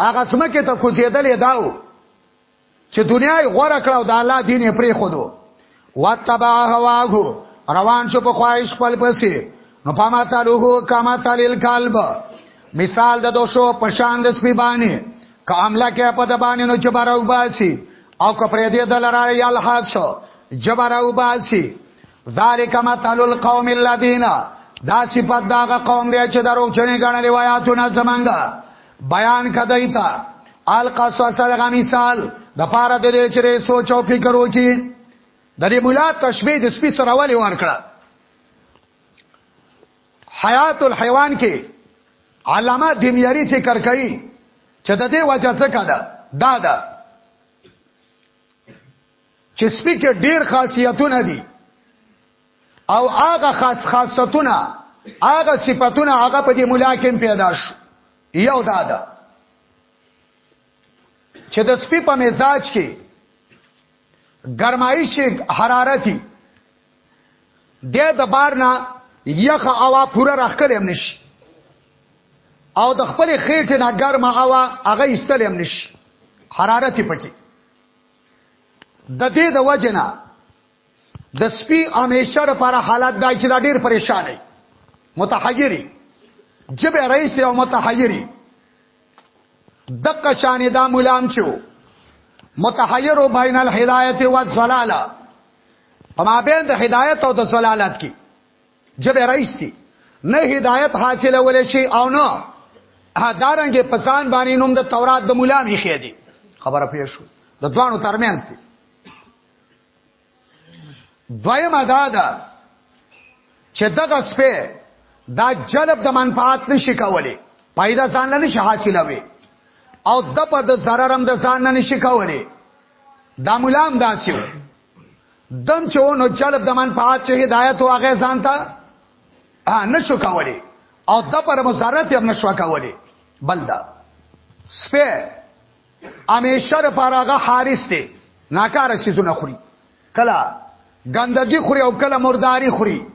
هغه زمکه ته کوزیدل داو چې دنیا یې غوړه کړه او د الله دین یې پرې خودو وتبع هواغو روان شو په خواهش خپل پسې نو پاما تعالو کما تعالیل قلب مثال د دوشو پشان د سپی باندې کاملا کې په د باندې نو چې بارو باسي او کپرې دې د لرای یال حاصو جبرو باسي ذالک مثل القوم الذين دا صفات داغه قوم دی چې درو چنې غنلې وایاتونه زمانګه بیان کدی تا القصص هغه مثال د پاره د دې چې سوچ او فکر وکي د دې مولا تشبيه د سپي سره ولې ورکړه حیات الحيوان کې علامه دیمیری ذکر کوي چې د دې وجه څه کده دا ده چې سپي کې ډېر خاصیتونه دي او هغه خاص خاصتونه هغه صفاتونه هغه په دې مولا کې پیدا شو یو دا ده چې د سپي په مزاج کې ګرمایش حرارتي د د بار نه یخ هوا پوره راخکل هم نشي او د خپل خېټه نه ګرمه هوا هغه ایستل هم نشي حرارتي پکې د دې د وجنه د سپي همیشه لپاره حالت دا چې دا ډیر پریشان دی متحیری جبه رئیس دی او متحیری دقه شان دا ملام چو متحیر بین الهدایت و الضلاله پما بین د هدایت او د ضلالت کی جبه رئیس دی نه هدایت حاصله ولې شي او نه دارنګ پسان باندې نوم د تورات د ملام یې خېدی خبره پیښو د دوانو ترمنځ دی دویمه دا ده چې دغه سپه دا جلب د منفعت نشي کولی پیدا ځان نه نشي حاصلوي او د په د zarar هم د ځان نه نشي کولی دا ملام داسیو دم چې نو جلب د منفعت چې هدایت او هغه ځان ته نشو کولی او د پر مزارت هم نشو کولی بل دا سپه همیشه لپاره هغه حارس دی ناکاره سيزونه خوري کله ګندګي خوري او کله مرداري خوري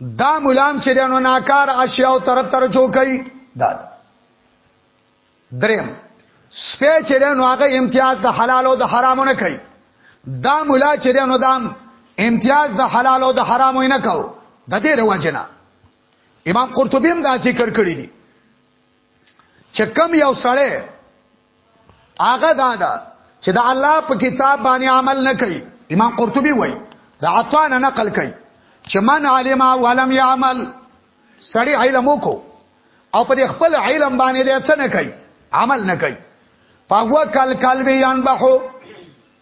دا ملام چې دنو ناکار اشیاء او تر تر چوکي دا دریم سپه چې دنو هغه امتیاز د حلال او د حرامو نه کوي دا ملا چې دنو دام امتیاز د حلال او د حرامو نه کو د دې رواجنه امام قرطبی هم دا ذکر کړی دی چې کم یو سړی هغه دا ده چې د الله په کتاب باندې عمل نه کوي امام قرطبي وایي د عطا نه نقل کوي چې من علم ولم يعمل سړی علم وکړو او په خپل علم باندې د څه نه کوي عمل نه کوي پاغوا کال کال به یان بحو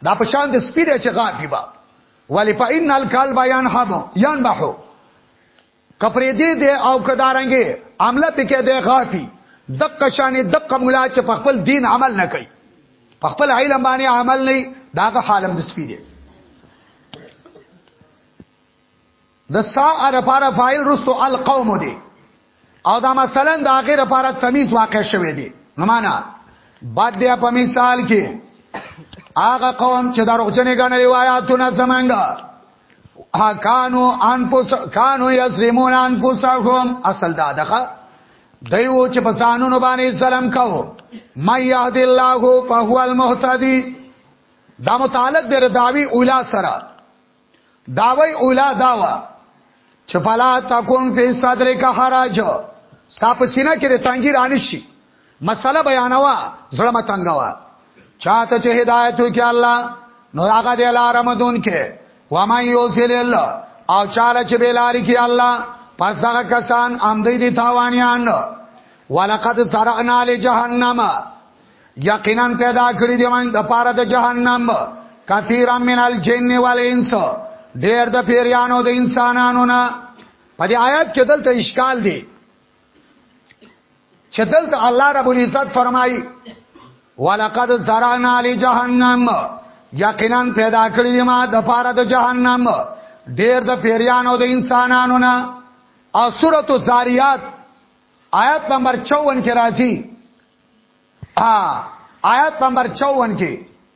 دا پشان د سپیره چې غافي با ولی په ان الکال بیان حب یان بحو کپرې دې دی او کدارنګې عمله پکې دی غافي دقه شانې دقه مولا چې په خپل دین عمل نه کوي په خپل علم باندې عمل نه داغه حالم د سپی دی د سا لپاره فاعل رستو القوم دی او دا مثلا د هغه لپاره تمیز واقع شوی دی نو معنا بعد دی په مثال کې هغه قوم چې دروغجنې غنلې وایاتونه زمانګه کانو انفس کانو یسلمون انفسهم اصل دا دغه دایو چې په سانونو باندې سلام کاو ما یهد الله فهو المهتدی دا متعلق د داوی اولا سره داوی اولا داوا چې فلا تکون فی صدرک حرج ستا په سینه کې د تنګی رانشي مسله بیانوا زړه متنګوا چاته چې هدایت وکي الله نو هغه د لار مدون کې و ما یوسل الله او چاله چې بلاری کې الله پس هغه کسان امدې دي تاوانیان ولقد سرعنا لجهنم یقینا پیدا کړی دی موږ د پاره د جهنم کثیرا من الجن والانس ډیر د پیریانو د انسانانو نه په دې آیات کې دلته اشکال دی چې دلته الله رب العزت فرمایي ولقد زرعنا لجهنم یقینا پیدا کړی دی ما د پاره د جهنم ډیر د پیریانو د انسانانو نه او سورۃ الزاریات آیت نمبر 54 کې راځي ها آیت نمبر 54 کې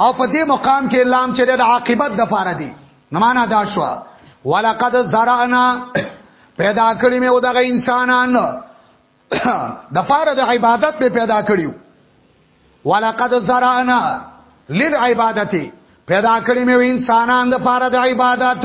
او په دې مقام کې لام چې د عاقبت د پاره دی نو معنا دا شو ولقد زرعنا پیدا کړی مې او دغه انسانان د پاره د عبادت به پیدا کړیو ولقد زرعنا للعبادت پیدا کړی مې انسانان د پاره د عبادت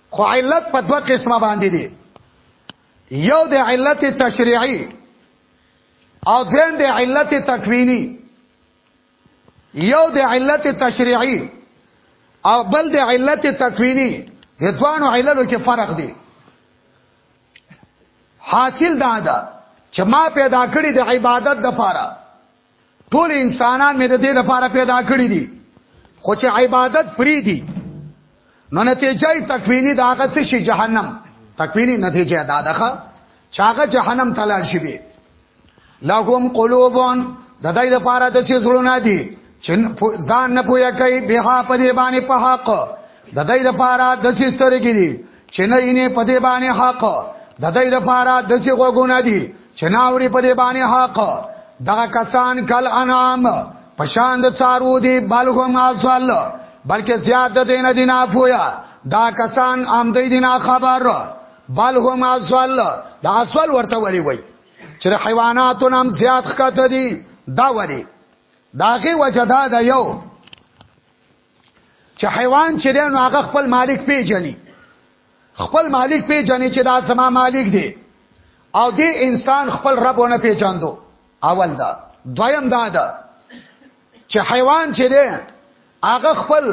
خو علت په دوه قسمه باندې دي یو د علت تشریعي او دویم د علت تکوینی یو د علت تشریعی او بل د علت تکوینی د دوانو عللو کې فرق دی حاصل دا ده چې ما پیدا کړی د عبادت د پاره ټول انسانان مې د دې لپاره پیدا کړی دي خو چې عبادت پری دي نو نتیجه تکوینی دا هغه څه شي جهنم تکوینی نتیجه دا ده چې هغه جهنم تلل شي به لهم قلوبون د دې لپاره د څه زړونه دي چې ځان نه پوهه کوي به په دې باندې په حق د دې لپاره د څه سترګې دي چې نه یې په دې باندې حق د دې لپاره د څه غوګونه دي چې ناوري په دې باندې حق دا کسان کل انام پشان د سارو دي بلغه ماسوال بلکې زیات د دین دي نه پویا دا کسان ام دې دي نه خبر بلغه ماسوال دا اسوال ورته وری وای چې حیواناتو نام زیات خکته دي دا وری داغه وجدا د یو چې حیوان چې دی نو هغه خپل مالک پیژني خپل مالک پیژني چې دا زما مالک دی او دې انسان خپل رب ونه پیژاندو اول دا دویم دا ده چې حیوان چې دی هغه خپل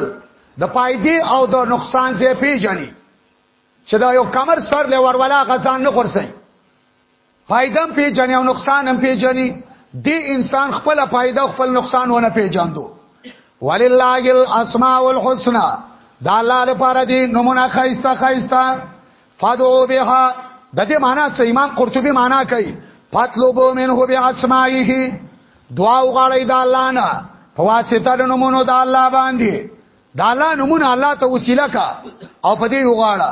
د پایدې او د نقصان ځای پیژني چې دا یو کمر سر لور ولا غزان نه خورسي فائدم پیجنې او نقصان هم پیجنې دی انسان خپل فائدہ خپل نقصان ونه پیجاندو ولله الاسماء الحسنى دا الله لپاره دی نمونه خایسته خایسته فدعو بها د دې معنا چې امام قرطبي معنا کوي فطلبو منه باسمائه دعا وغواړی د الله نه په واسطه د نمونو د الله باندې د الله نمونه الله ته وسیله کا او په دې وغواړه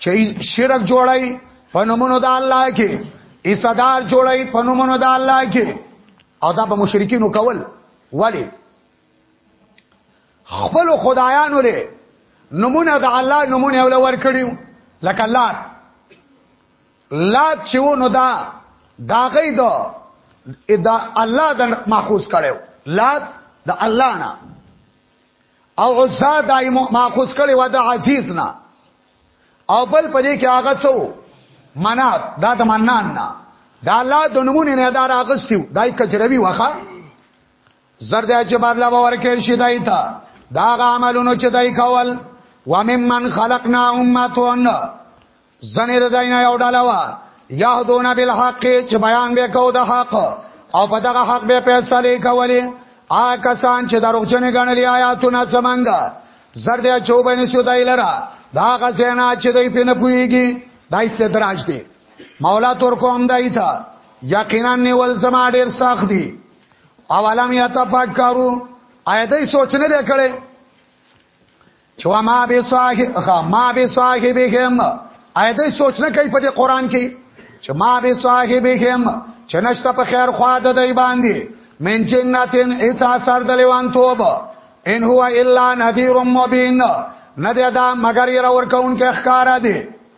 چې شرک جوړای په نومونو د الله کې ایصدار جوړای په نومونو د الله کې او دا به مشرکینو کول ولی خپل خدایانو له نمونه د الله نمونه ول ور کړیو لکه الله لا چې ونو دا دا غي دا دا الله د ماخوذ کړو لا د الله نه او عزا دای ماخوذ کړي و د عزیز نه او بل پدې کې هغه څو منات دا د منان نه دا الله د نمونه نه دار اغستیو دای کجروی وخه زرد اجبار لا باور کې شي دای تا دا عملونو چې دای کول وممن خلقنا امتون زنه د دینه یو ډاله وا یهدون بالحق چې بیان به کو د حق او په دغه حق به فیصله کولی آ کسان چې دروغجن غنلی آیاتونه څنګه زرد یا چوبې نشو دای لرا دا غزینا چې دوی په نه پويږي دا استدراج دی مولا تور کوم دای تا یقینا نیول زما ډیر سخت دی اولم یتفکروا اې دې سوچ نه وکړي چوا ما به صاحب خا ما به صاحب هم اې دې سوچ نه کوي په دې قران کې چې ما به صاحب هم چې نشته په خیر خوا د دی باندې من جنتن ایت اثر د لیوان توب ان هو الا نذیر مبین نه دا مگر یې راور کون کې ښکارا دی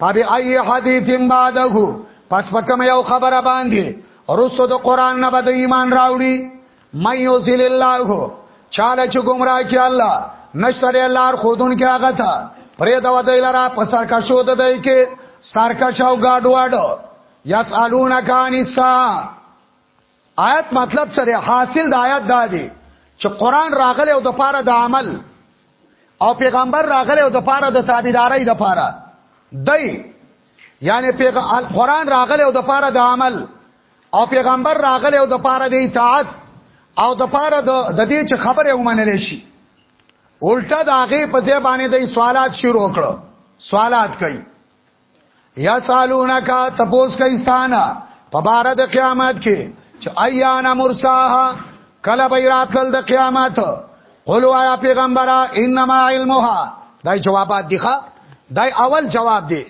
فبأي حديث بعده پس پکم یو خبره باندې رسو د قران نه بده ایمان راوړي مې یوزل الله چاله چې گمراه کی الله نشره لار خودون کې هغه ته پرې د ودی لرا په سر کا شو د دای کې سر کا شاو گاډ واډ یسالون کان السا آیت مطلب څه دی حاصل د آیت دا دی چې قران راغلی او د پاره د عمل او پیغمبر راغلی او د پاره د تابعداري د پاره دی یعنی پیغمبر قران راغلی او د پاره د عمل او پیغمبر راغلی او د پاره د اطاعت او د پاره د دې چې خبره ومنل شي الټا د هغه په ځای باندې د سوالات شروع کړو سوالات کوي یا سالونک تپوس کایستانا په بار د قیامت کې چې ایان مرساها کله به راتل د قیامت قولوا یا پیغمبره انما علمها دای جوابات دیخه دای اول جواب دی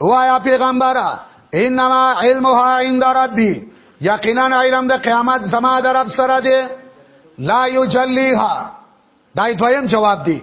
وایا پیغمبره انما علمها عند ربي یقینا علم د قیامت زما د رب سره دی لا یجلیها دای دویم جواب دی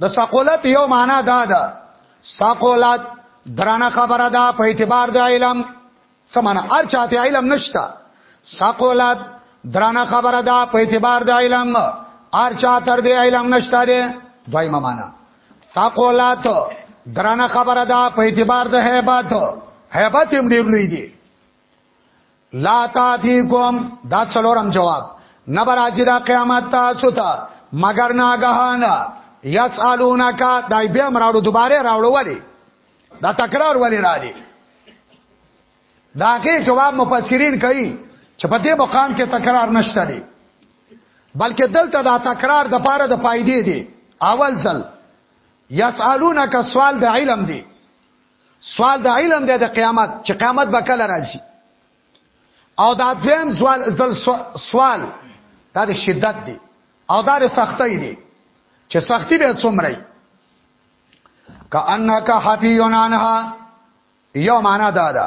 د ثقلت یو معنا دا ده ثقلت درنه خبره ده په اعتبار د علم سمانه هر چاته علم نشتا ثقلت درنه خبره ده په اعتبار د علم هر چا تر دې علم نشتا ده دویمه معنا ثقلت درنه خبره ده په اعتبار د hebat hebat هم ډیر لوی دي لا تاتیکم دا څلورم جواب نبر اجی دا قیامت تاسو ته مگر ناګهانا یسالونک دای بیا مراړو دوباره راوړو ولی دا تکرار ولی را دي داغه جواب مفسرین کوي چې په دې مقام کې تکرار نشته دی بلکې دلته دا تکرار د پاره د فائدې دی اول ځل یسالونک سوال د علم دی سوال د علم دی د قیامت چې قیامت به کله راځي او دا دویم سوال زل سوال دا د شدت دی او دا د سختۍ دی چې سختی به څومره وي کأنک حفیون عنها یو معنا دا ده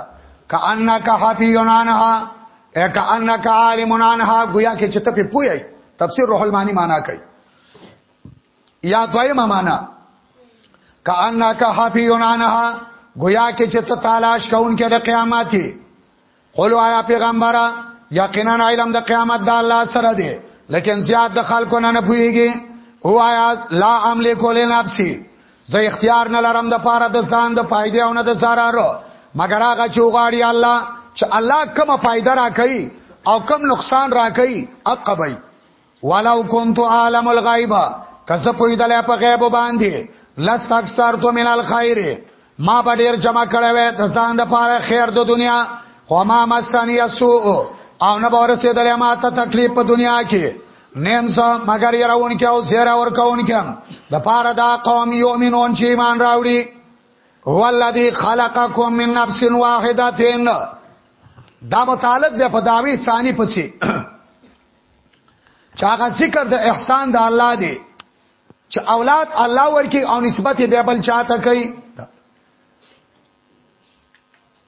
کأنک حفیون عنها کأنک عالم عنها گویا کې چې ته په پوهی تفسیر روح المانی معنا کوي یا دویمه معنا کانک حفیون عنها گویا کې چې ته تلاش کوونکې د قیامت قولو آیا پیغمبره یقینا علم د قیامت د الله سره دی لیکن زیاد د خلکو نه نه پوهیږي هو آیا لا عمل کول نفسي زه اختیار نه لرم د پاره د ځان د فائدې او نه د zarar مگر هغه چې وغاړي الله چې الله کومه فائدہ را کوي او کوم نقصان را کوي عقبای ولو كنت عالم الغيب کزه پوی دلې په غیب باندې لس اکثر تو من الخير ما به ډیر جمع کړی وې د ځان د پاره خیر د دنیا خو ما مسانی سوء او نه باور سي دلې ما ته تکلیف په دنیا کې نیم سو مگر يرون کې او زیر اور کون کې د پاره دا قوم یومنون چې ایمان راوړي هو الذی خلقکم من نفس واحده دا متعلق دی په داوی ثانی پسې چې هغه ذکر د احسان د الله دی چې اولاد الله ورکی او نسبت به بل چاته کوي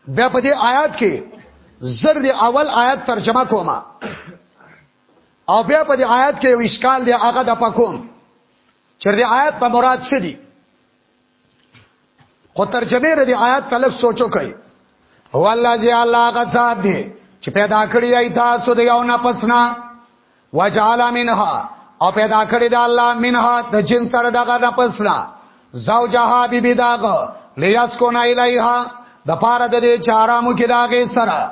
بیا په دې آیات کې زر دی اول آیات ترجمه کومه او بیا په دې آیات کې یو اشکال دی هغه د پکوم چې دې آیات په مراد څه دی خو ترجمه ردی آیات طلب سوچو کوي هو الله جی الله غصاب دی چې پیدا کړی ای تاسو د یو نه پسنا وجعل منها او پیدا کړی د الله منها د جن سره دغه نه پسنا زوجها بی بی داغه لیاسکون الیها د پاره د دې چارامو کې داغه سره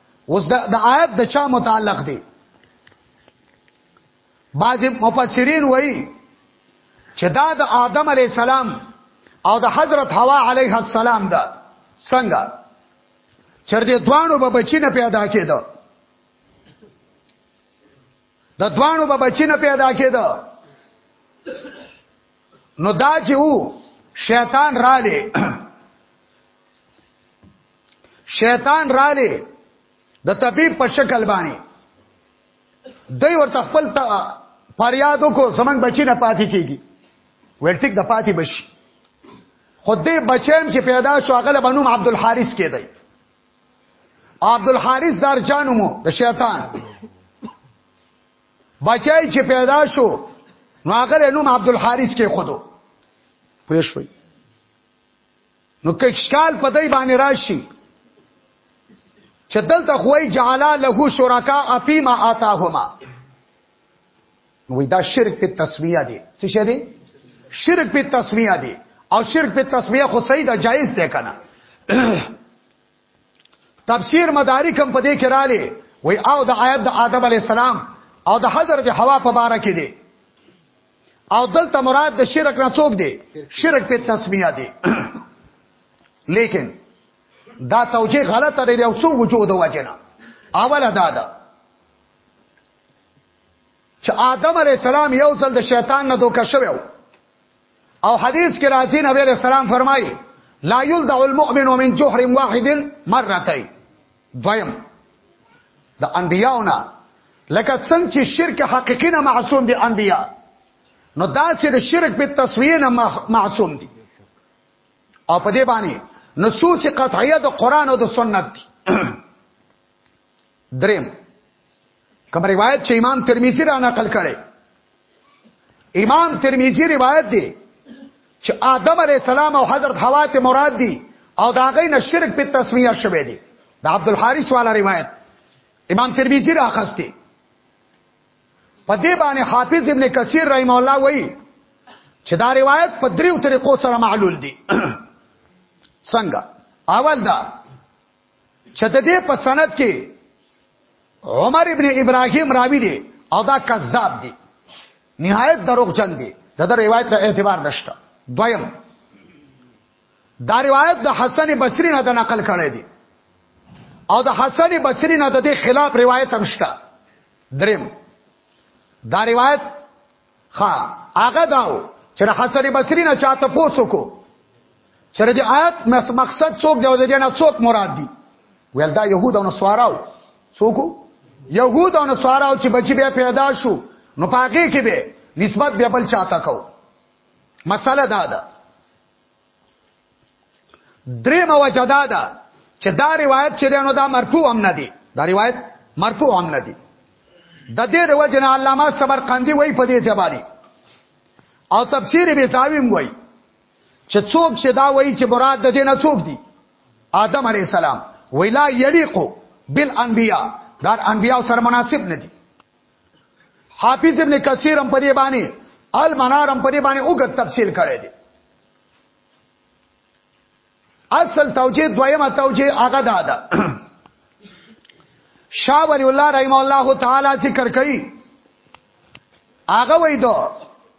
اوس دا د آیت د چا متعلق دی بعض مفسرین وایي چې دا د آدم علی السلام او د حضرت حوا علیه السلام دا څنګه چر دې دوانو به بچی نه پیدا کېده د دوانو به بچی نه پیدا کېده نو دا چې وو شیطان را لې شیطان رالی د طبيب په شکل باندې دوی ورته خپل فریاد وکړو زمنګ بچی نه پاتې کیږي ویل ټیک د پاتې بشي خود دې بچیم چې پیدا شو هغه بنوم عبد الحارث کېدی عبد الحارث دار جانمو د شیطان بچای چې پیدا شو نو هغه نوم عبد الحارث کې خودو پوه شوي نو کښکال په دای باندې راشي چې دلته خوې جعلا له شرکا اپیما آتاهما وې دا شرک په تسمیه دی څه شه دی شرک په تسمیه دی او شرک په تسمیه خو صحیح ده جایز ده کنه تفسیر مدارک هم په دې کې رااله وې او د آیت د آدم علی السلام او د حضرت حوا په باره کې دی او دلته مراد د شرک نه څوک دی شرک په تسمیه دی لیکن دا توجیه غلطه دی او څو وجود وجنه اوله دا ده چې آدم علی السلام یو ځل د شیطان نه دوکه شوی او حدیث کې راځي نبی علی السلام فرمایي لا یلدع المؤمن من جحر واحد مرتين دویم د انبیاونه لکه څنګه چې شرک حقیقی نه معصوم دي انبیا نو دا چې د شرک په تصویر نه معصوم دي او په دې باندې نصوص قطعیه د قران او د سنت دي دریم کوم روایت چې امام ترمذی را نقل کړي امام ترمذی روایت دی چې آدم علی السلام او حضرت حوا ته مراد دي او دا غي نه شرک په تسمیه شوه دي د عبد الحارث والا روایت امام ترمذی را خسته په دې باندې حافظ ابن کثیر رحم الله وایي چې دا روایت په دریو طریقو سره معلول دي څنګه اول دا چې د دې په سند کې عمر ابن ابراهيم راوي دي او دا کذاب دي نهایت دروغجن دي دا, دا روایت ته اعتبار نشته دویم دا روایت د حسن بصری نه د نقل کړی دی او د حسن بصری نه د دې خلاف روایت هم شته دریم دا روایت ښا هغه داو چې حسن بصری نه چاته پوسو کو چې د آیت مقصد څوک دی او د دې نه څوک مراد دی ویل دا يهود او نصاراو څوک يهود او نصاراو چې بچي به پیدا شو نو پاګه کې به نسبت به بل چاته کو مسله دا ده درې موجدا ده چې دا روایت چې رانو دا مرفوع هم نه دی دا روایت مرفوع هم نه دی د دې د وجنه علامه سمرقندی وای په دې ځبانی او تفسیر به زاویم وای چې څوک چې دا وای چې مراد د دې نه څوک دی آدم علی السلام ویلا یلیقو بالانبیاء دا انبیاء سره مناسب نه دي حافظ ابن کثیر هم په دې باندې المنار هم په دې باندې وګت تفصیل کړی دی اصل توجیه دویمه توجیه هغه دا ده شاه ولی الله رحم الله تعالی ذکر کوي هغه وای دو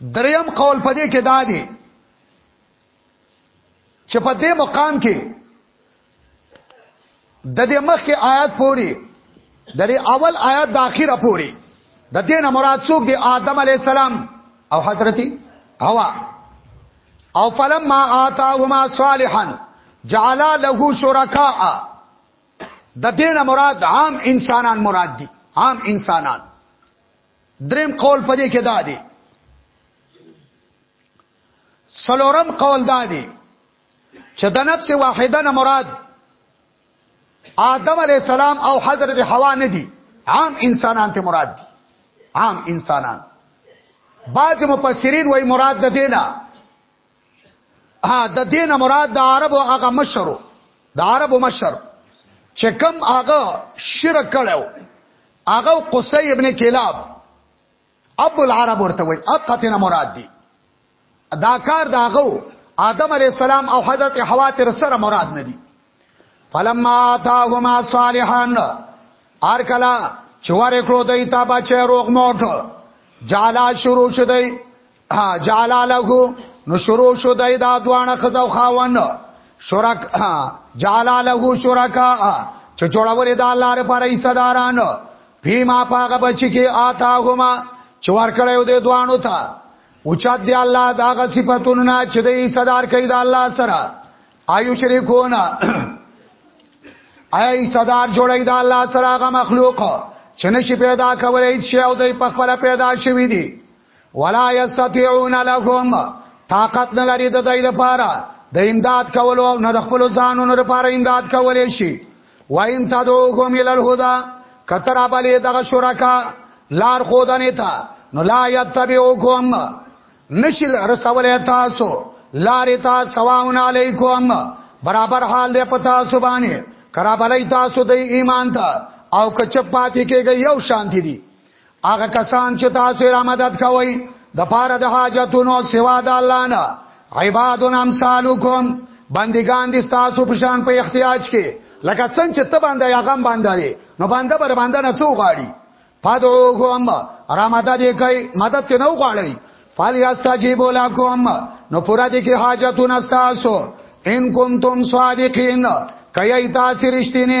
دریم قول پدې کې دا دی چې په دې مقام کې د دې مخ کې آیات پوری د دې اول آیات د اخیره پوری د دې نه مراد څوک دی آدم علی السلام او حضرت حوا او فلما آتاهما صالحا جعل له شرکاء د دې نه مراد عام انسانان مراد دي عام انسانان دریم قول په دې کې دا دی سلورم قول دا دی چې د نفس واحده نه مراد آدم علی السلام او حضرت حوا نه دي عام انسانان ته مراد دي عام انسانان بعض مفسرین وای مراد د دینه ها د دین مراد د عربو هغه مشرو د عربو مشر چې کم هغه شرک کړو هغه قصي ابن کلاب ابو العرب ورته وي اقتنا مراد دي دا کار داغو آدم علی السلام او حضرت حوا تر سره مراد نه دي فلما اتاهما صالحان ار کلا چوار کړو دای تا بچه روغ موټ جالا شروع شدی جعل له نو شروع شو دای دا دوانه خزو خاون شرک جعل له شرکا چې جوړولې د الله لپاره ایسه داران فيما پاغه بچی کې آتا هما چې ورکړیو دې دوانو ته اوچات دی الله داغه صفاتونه نه چې دې صدر کوي د الله سره آیو شریکونه آی صدر جوړی د الله سره هغه مخلوق چې نشي پیدا کولای چې او دې په خپل پیدا شوی دی ولا یستطيعون لهم طاقت نه لري د دې لپاره د امداد کولو او نه د خپل ځانونو لپاره امداد کولې شي وایم تدوهم ال الهدى کتر ابلې دغه شرکا لار خودنه تا نو لا یتبعوکم نشل رسوله تاسو لارې تا سواون علیکم برابر حال دې پتا سبانه کرا بلې تاسو د ایمان ته او کچپ پاتې کېږي یو شانتی دي هغه کسان چې تاسو را مدد کوي د پاره د حاجتونو سوا د الله نه عبادون امثالکم بندگان دي تاسو په شان په احتیاج کې لکه څنګه چې ته باندې هغه باندې نو باندې بر باندې نه څو غاړي فدعوهم را مدد کوي مدد ته نو غاړي فلیستجیب لکم نو پورا دي کې حاجتونه تاسو ان کنتم صادقین کای تاسو رښتینه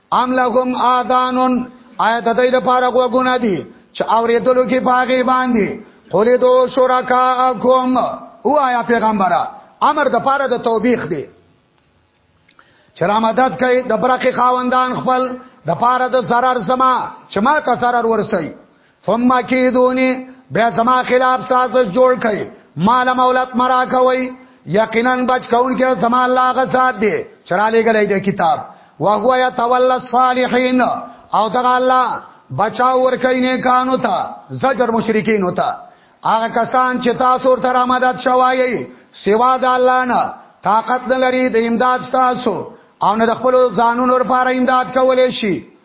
ام لهم اذانن آیت دای د پاره غوګونه دي چې اوریدلو کې پاګې باندې قولې دو شرکاکم او آیا پیغمبره امر د پاره د توبېخ دی چې را مدد کوي د برخې خاوندان خپل د پاره د zarar سما چې ما ته zarar ورسي ثم کیدونی بیا زما خلاف سازش جوړ کړي مال مولات مرا کوي یقینا بچ کون کې زما الله غزاد دی چراله غلې دی کتاب واغوا یا تول الصالحین او دا الله بچاو ور کوي نه کانو ته زجر مشرکین ہوتا هغه کسان چې تاسو ور تر آمدات شوایي سوا د الله نه طاقت نه لري د امداد تاسو او نه د خپل ځانونو لپاره امداد کولای شي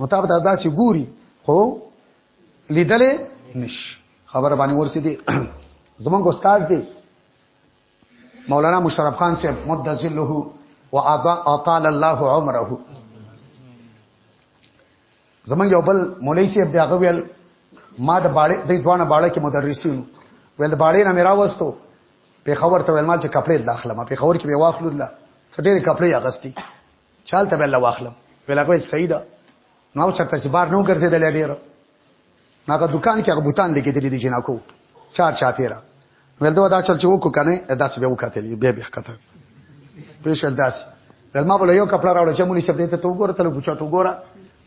نو تا به دا سی ګوري خو لیدلې نش خبر باندې ورسې دي زمونږ استاد دی مولانا مشرف خان صاحب مد ذله واطال الله عمره زمونږ یو بل مولوی صاحب دی هغه ویل ما د باړې د دوانه باړې کې مدرسین ویل د باړې نه میرا وستو په خبر ته ویل مال چې کپڑے داخله ما په خبر کې به واخلو الله څه ډېر کپڑے اغستی چال ته بل واخلم ویلا کوي صحیح ده نو چرته چې بار نو ګرځیدل ډیر ناګه دکان کې هغه بوتان لګیدل دي جناکو چار چا پیرا ول دا دا چل چې وکړه کنه داسې به وکړل به به خطر پېښل داسې ول ما بوله یو کپڑا راوړ چې مونږ سپدې ته تو ګوره تل پوښتنه تو ګوره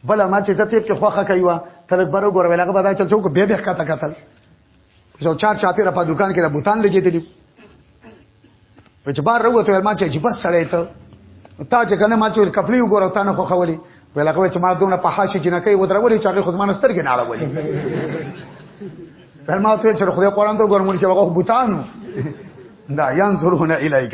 بل ما چې زه تیپ کې خوخه کوي تل بر ګوره ولغه به دا چل چې وکړه به به خطر کتل زو چار چاپیره په دکان کې د بوتان لګېدلی په چې بار وروته ما چې جیب سړی ته تا چې کنه ما چې کپلی وګورو تا نه خو خولي ویل هغه چې ما دونه په حاشي جنکې ودرولې چې هغه خو زمانه سترګې نه اړولې پر ما ته چې خدای قرآن ته ګورمول چې هغه بوتانو دا ينظرون الیک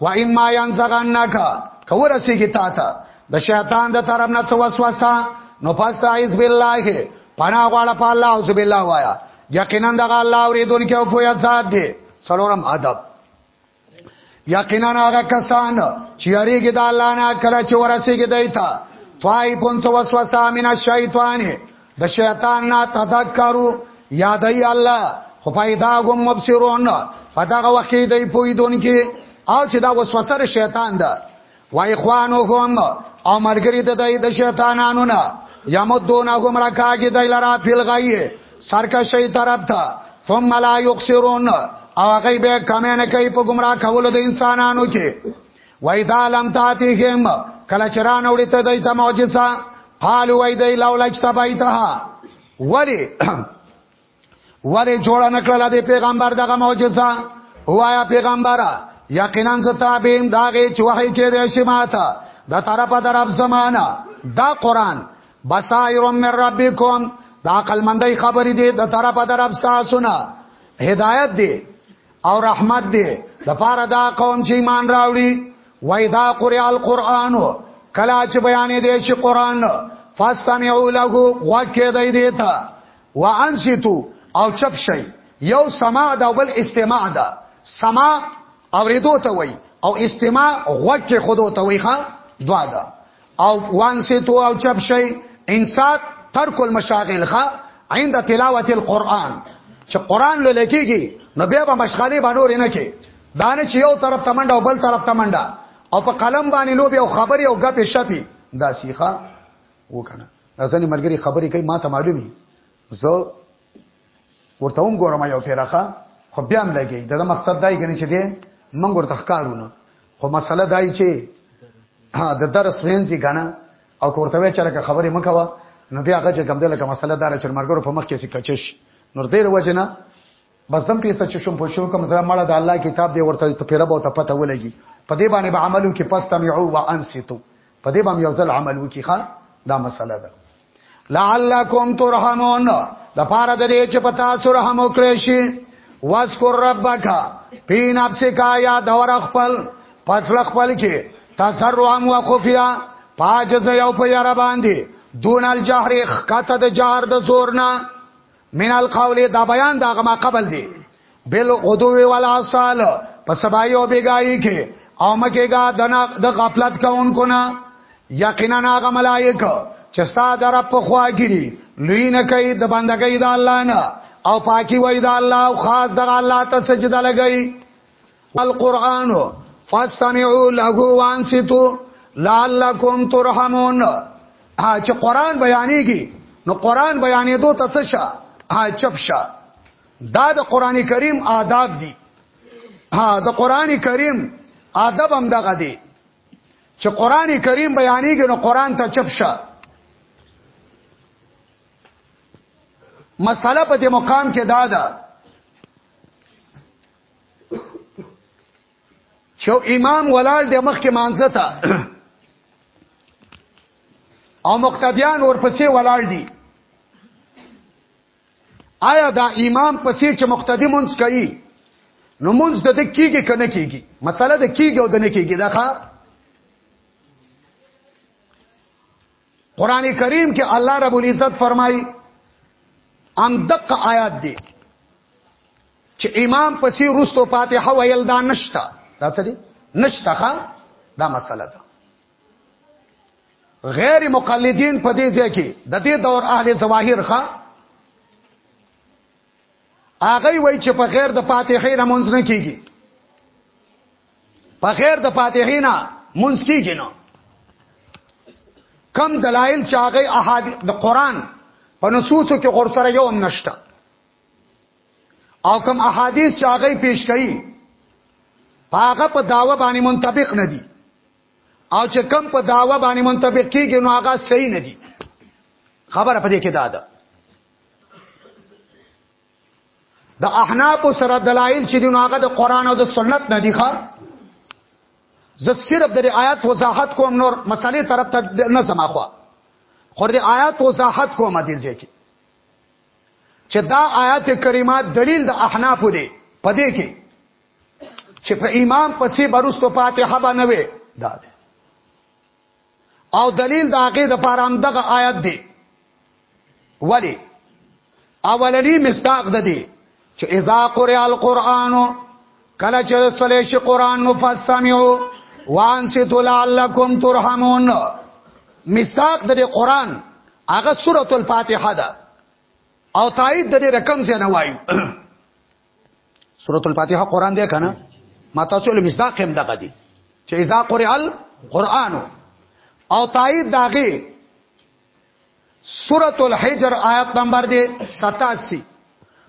و ان ما ينزغنک کور سیګی تا ته د شیطان د طرف نه څه وسوسه نو فاستعذ بالله پنا غواړه په الله او بالله وایا یقینا دغه الله اوریدونکو او پویا ذات دی څلورم ادب یقینا هغه کسان چې اړیږي د الله نه کله چې ورسیږي دایته توای پونڅ وسوسه من الشیطان د شیطان نه تذکرو یادای الله خو پیدا غم مبصرون په دغه وخت کې دی پویدون کې او چې دا وسوسه شیطان ده و اخوانهم او ملګری د دای د شیطانانو نه یمدون هم راکاږي دای لرا فل غایه سرکشی طرف ته ثم لا یخسرون او غیبه کمه نه کوي په گمراه کولو د انسانانو کې وایدا لم تاتیهم کله چران وړي ته دای ته معجزه قالو وایدا لولا اجتبایتها ولی ولی جوړ نکړه د پیغمبر دغه معجزه وایا پیغمبره یقینا ستابین داغه چوهی کې د شماته د طرفه در رب زمانہ دا قران بصائر من ربکم دا عقل مندای خبرې دي د طرفه در رب تاسو نه هدایت دي او رحمت دی د پاره دا قوم چې ایمان راوړي وایذا قرئ القرآن کلا چې بیانې دی چې قرآن فاستمعوا له وکه دی دی ته وانصتو او چپ شي یو سماع دا بل استماع دا سماع اوریدو ته وای او استماع وکه خودو ته وای ښا دوا دا او وان سي تو او چپ شي انسات ترک المشاغل خا عند تلاوت القرآن چې قرآن لولې کېږي نو بیا به مشغلې باندې نه کې دانه چې یو طرف تمنډه او بل طرف تمنډه او په قلم باندې لوب او خبري او غپې شپې دا سیخه وکنه ځنې مرګري خبرې کوي ما ته معلومي زه ورته هم ګورم یو پیرخه خو بیا هم لګي دا مقصد دای کني چې دې منګ ورته ښکارونه خو مسله دای چې ها د درس وینځي کنه او کوړته وی چې لکه خبرې مکوه نو بیا هغه چې کم دې لکه مسله دار چې مرګرو په مخ کې سکچش نور دې وجنه بس زم پیسه چې شوم په شو کوم زړه مړه د الله کتاب دی ورته ته پیره به ته پته ولګي په دې باندې به عملو کې پس تمعو و انسیتو په دې باندې یو ځل عمل وکي ښا دا مسله ده لعلکم ترحمون د پاره د دې چې پتا سره هم وکړې شي واذکر ربک فی نفسک یا دور خپل پس خپل کې تسرعا و خفیا پاجز یو په یاره باندې دون الجهر خکته د جهر د زورنا من القول دا بیان دا غما قبل دی بل غدو ولا سال په سبای او بیګای کې او مکهګا دنا د غفلت کونکو نه یقینا هغه ملائک چې ستا در په خوا ګری لوی نه کوي د بندګۍ د الله نه او پاکي وای د الله او خاص د الله ته سجده لګي القرآن فاستمعوا له وانصتوا لعلكم ترحمون چې قرآن بیانېږي نو قرآن بیانېدو ته څه شه چپ شه دا د قرآن کریم آداب دي ها د قرآن کریم آداب هم دغه دي چې قرآن کریم بیانېږي نو قرآن ته چپ شه مسله په دې مقام کې دا ده چې امام ولاړ د مخ کې مانځه تا او مقتدیان ورپسې ولاړ دي آیا دا امام پسې چې مقتدی مونږ کوي نو مونږ د دې کیږي کنه کیږي مسله د کیږي او د نه کیږي دا ښه قران کریم کې الله رب العزت فرمایي ام دق آیات دی چې امام پسې رستو فاتحه ویل دا نشتا دا څه دی نشتا ښا دا مسله ده غیر مقلدین په دې ځای کې د دې دور اهل ظواهر ښا هغه وای چې په غیر د فاتحه رمونځ نه کیږي په خیر د فاتحینا مونږ کیږي نو کم دلایل چې هغه احادیث د قران په نصوصو کې غور سره یو هم نشته او کم احادیث چې هغه پیش کړي هغه په داوا باندې منطبق نه دي او چې کم په داوا باندې منطبق کیږي نو هغه صحیح نه دي خبره پدې کې دا ده د احناف سره دلایل چې دین هغه د قران او د سنت نه دي ښه زه صرف د آیات وضاحت کوم نور مسالې طرف ته نه سم اخوا خو د آیات وضاحت کوم دي ځکه چې دا آیات کریمه دلیل د احناف دی پدې کې چې په امام پسې برستو فاتحه باندې دا ده او دلیل د هغه د پاره هم دغه آیت دی ولی اولنی مصداق ده دی چې اذا قرئ القرآن کله چې سلی شي قرآن نو فاستمعوا وانصتوا لعلكم ترحمون مصداق د دې قرآن هغه سورۃ الفاتحه ده او تایید د دې رقم څخه نه وایو سورۃ الفاتحه قران دی کنه ما تاسو له مصداق هم دغه دی چې اذا قرئ القرآن او تایید داغه سورۃ الحجر آیت نمبر دی 87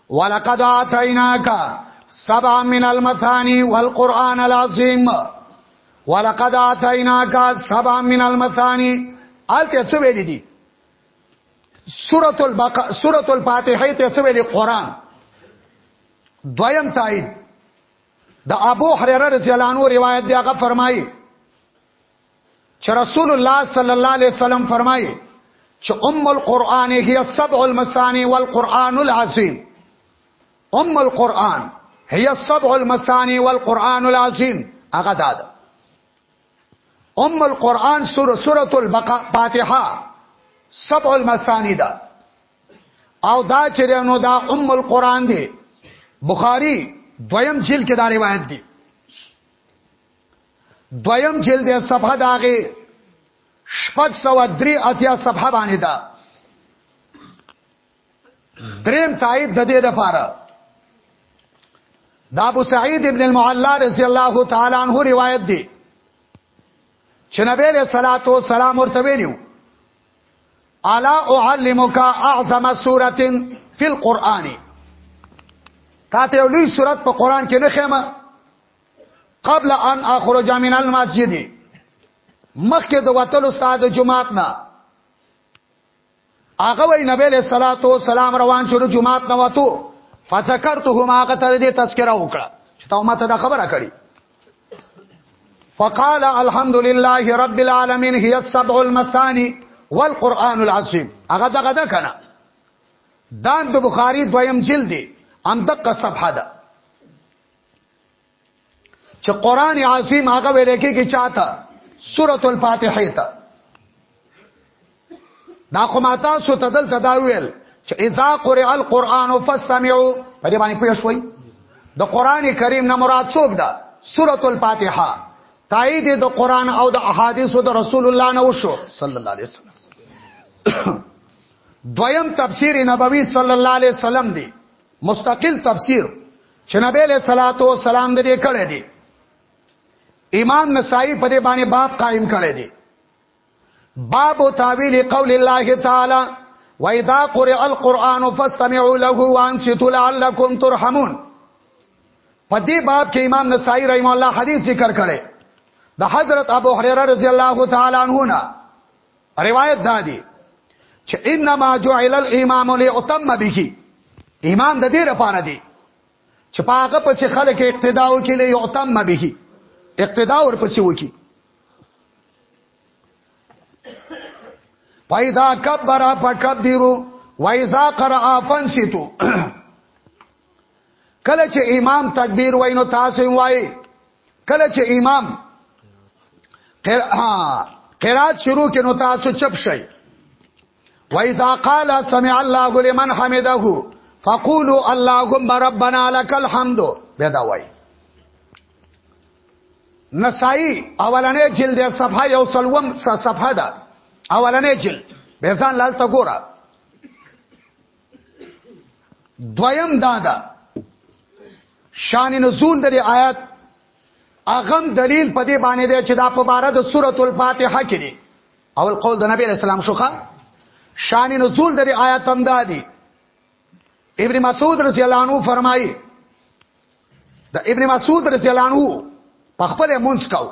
ولقد اتیناک سبع من المثانی والقرآن العظیم ولقد اتیناک سبع من المثانی الته څه ویل دي سورۃ البقره سورۃ الفاتحه ته څه ویلي قران دویم تایید د ابو هريره رضی الله عنه روایت دی هغه فرمایي چې رسول الله صلی الله علیه وسلم فرمایي چې ام القرآن هي السبع المثاني والقرآن العظیم ام القرآن هي السبع المثاني والقرآن العظیم هغه دا ده ام القرآن سوره سوره البقره فاتحه سبع المثانی ده او دا چې نو دا ام القرآن دی بخاری دویم جلد کې دا روایت دی دویم جلد دی صفحه داغه شپږ سو درې اتیا صفحه باندې ده دریم تایید د دې لپاره دا ابو سعید ابن المعلا رضی الله تعالی عنہ روایت دی چې نبی له صلوات و سلام ورته ویلو الا اعلمک اعظم سوره فی القران تا ته لوی سوره په قران کې نه خېمه قبل ان اخرج من المسجد مخکې د وتل استاد جمعات نه هغه وی نبی له صلوات و سلام روان شو جمعات نه وته فذكرته ما قتل دې تذکرہ وکړه چې تا ما ته دا خبره کړې فقال الحمد لله رب العالمين هي السبع المثاني والقران العظيم هغه دغه ده کنه دا د بخاری دویم جلد دی هم دقه صفحه ده چې قران عظیم هغه ویل کېږي چاته سورۃ الفاتحه ته دا خو ما تاسو ته دلته دا ویل چې اذا قرئ القرآن فاستمعوا په دې باندې پوه شوي د قران کریم نه مراد څوک ده سورۃ الفاتحه تایید د قران او د احادیثو د رسول الله نه وشو صلی الله علیه وسلم دویم تفسیر نبوي صلی الله علیه وسلم دی مستقل تفسیر چې نبی له صلوات و سلام د دې کړه دي امام نسائی په دې باندې باب قائم کړی دی باب تعویل قول الله تعالی واذا قرئ القران فاستمعوا له وانصتوا لعلكم ترحمون په دې باب کې امام نسائی رحم الله حدیث ذکر کړي د حضرت ابو هريره رضی الله تعالی عنہ نه روایت دا دی چې انما جعل الامام ليؤتم به امام د دې لپاره دی چې پاګه پس خلک اقتدا وکړي ليؤتم به اقتدا ورپسې وکړي پیدا کبر فکبروا واذا قرأ فانصتوا کله چې امام تکبیر وای نو تاسو هم وای کله چې امام قرات شروع کې نو تاسو چپ شئ وایذا قال سمع الله لمن حمده فقولوا اللهم ربنا لك الحمد بدا وای نسائی اولنې جلد صفحه یو سلوم صفحه ده اولنې جلد به ځان لالته ګوره دویم دا ده شان نزول د آیات اغم دلیل په دې باندې دی چې دا په بار د سورۃ الفاتحه کې دی اول قول د نبی اسلام شوخه شان نزول د آیات هم دا دی ابن مسعود رضی الله عنه فرمایي د ابن مسعود رضی الله عنه په خپل منځ کاو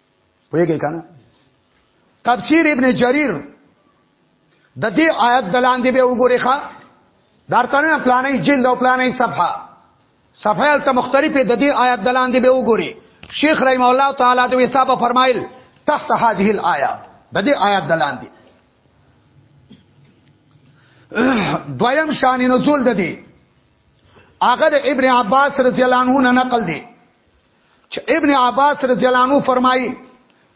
ویګی کنه تفسیر ابن جریر د دې آیت دلاندې به وګورئ ښا دارتنه پلانې جلد او پلانې صفحه صفحه ته مختلفه د دې آیت دلاندې به وګورئ شیخ رحم الله تعالی د حساب فرمایل تحت هذه الايه د دې آیت دلاندې دویم شان نزول د دې هغه د ابن عباس رضی الله عنه نقل دی چې ابن عباس رضی الله عنه فرمایي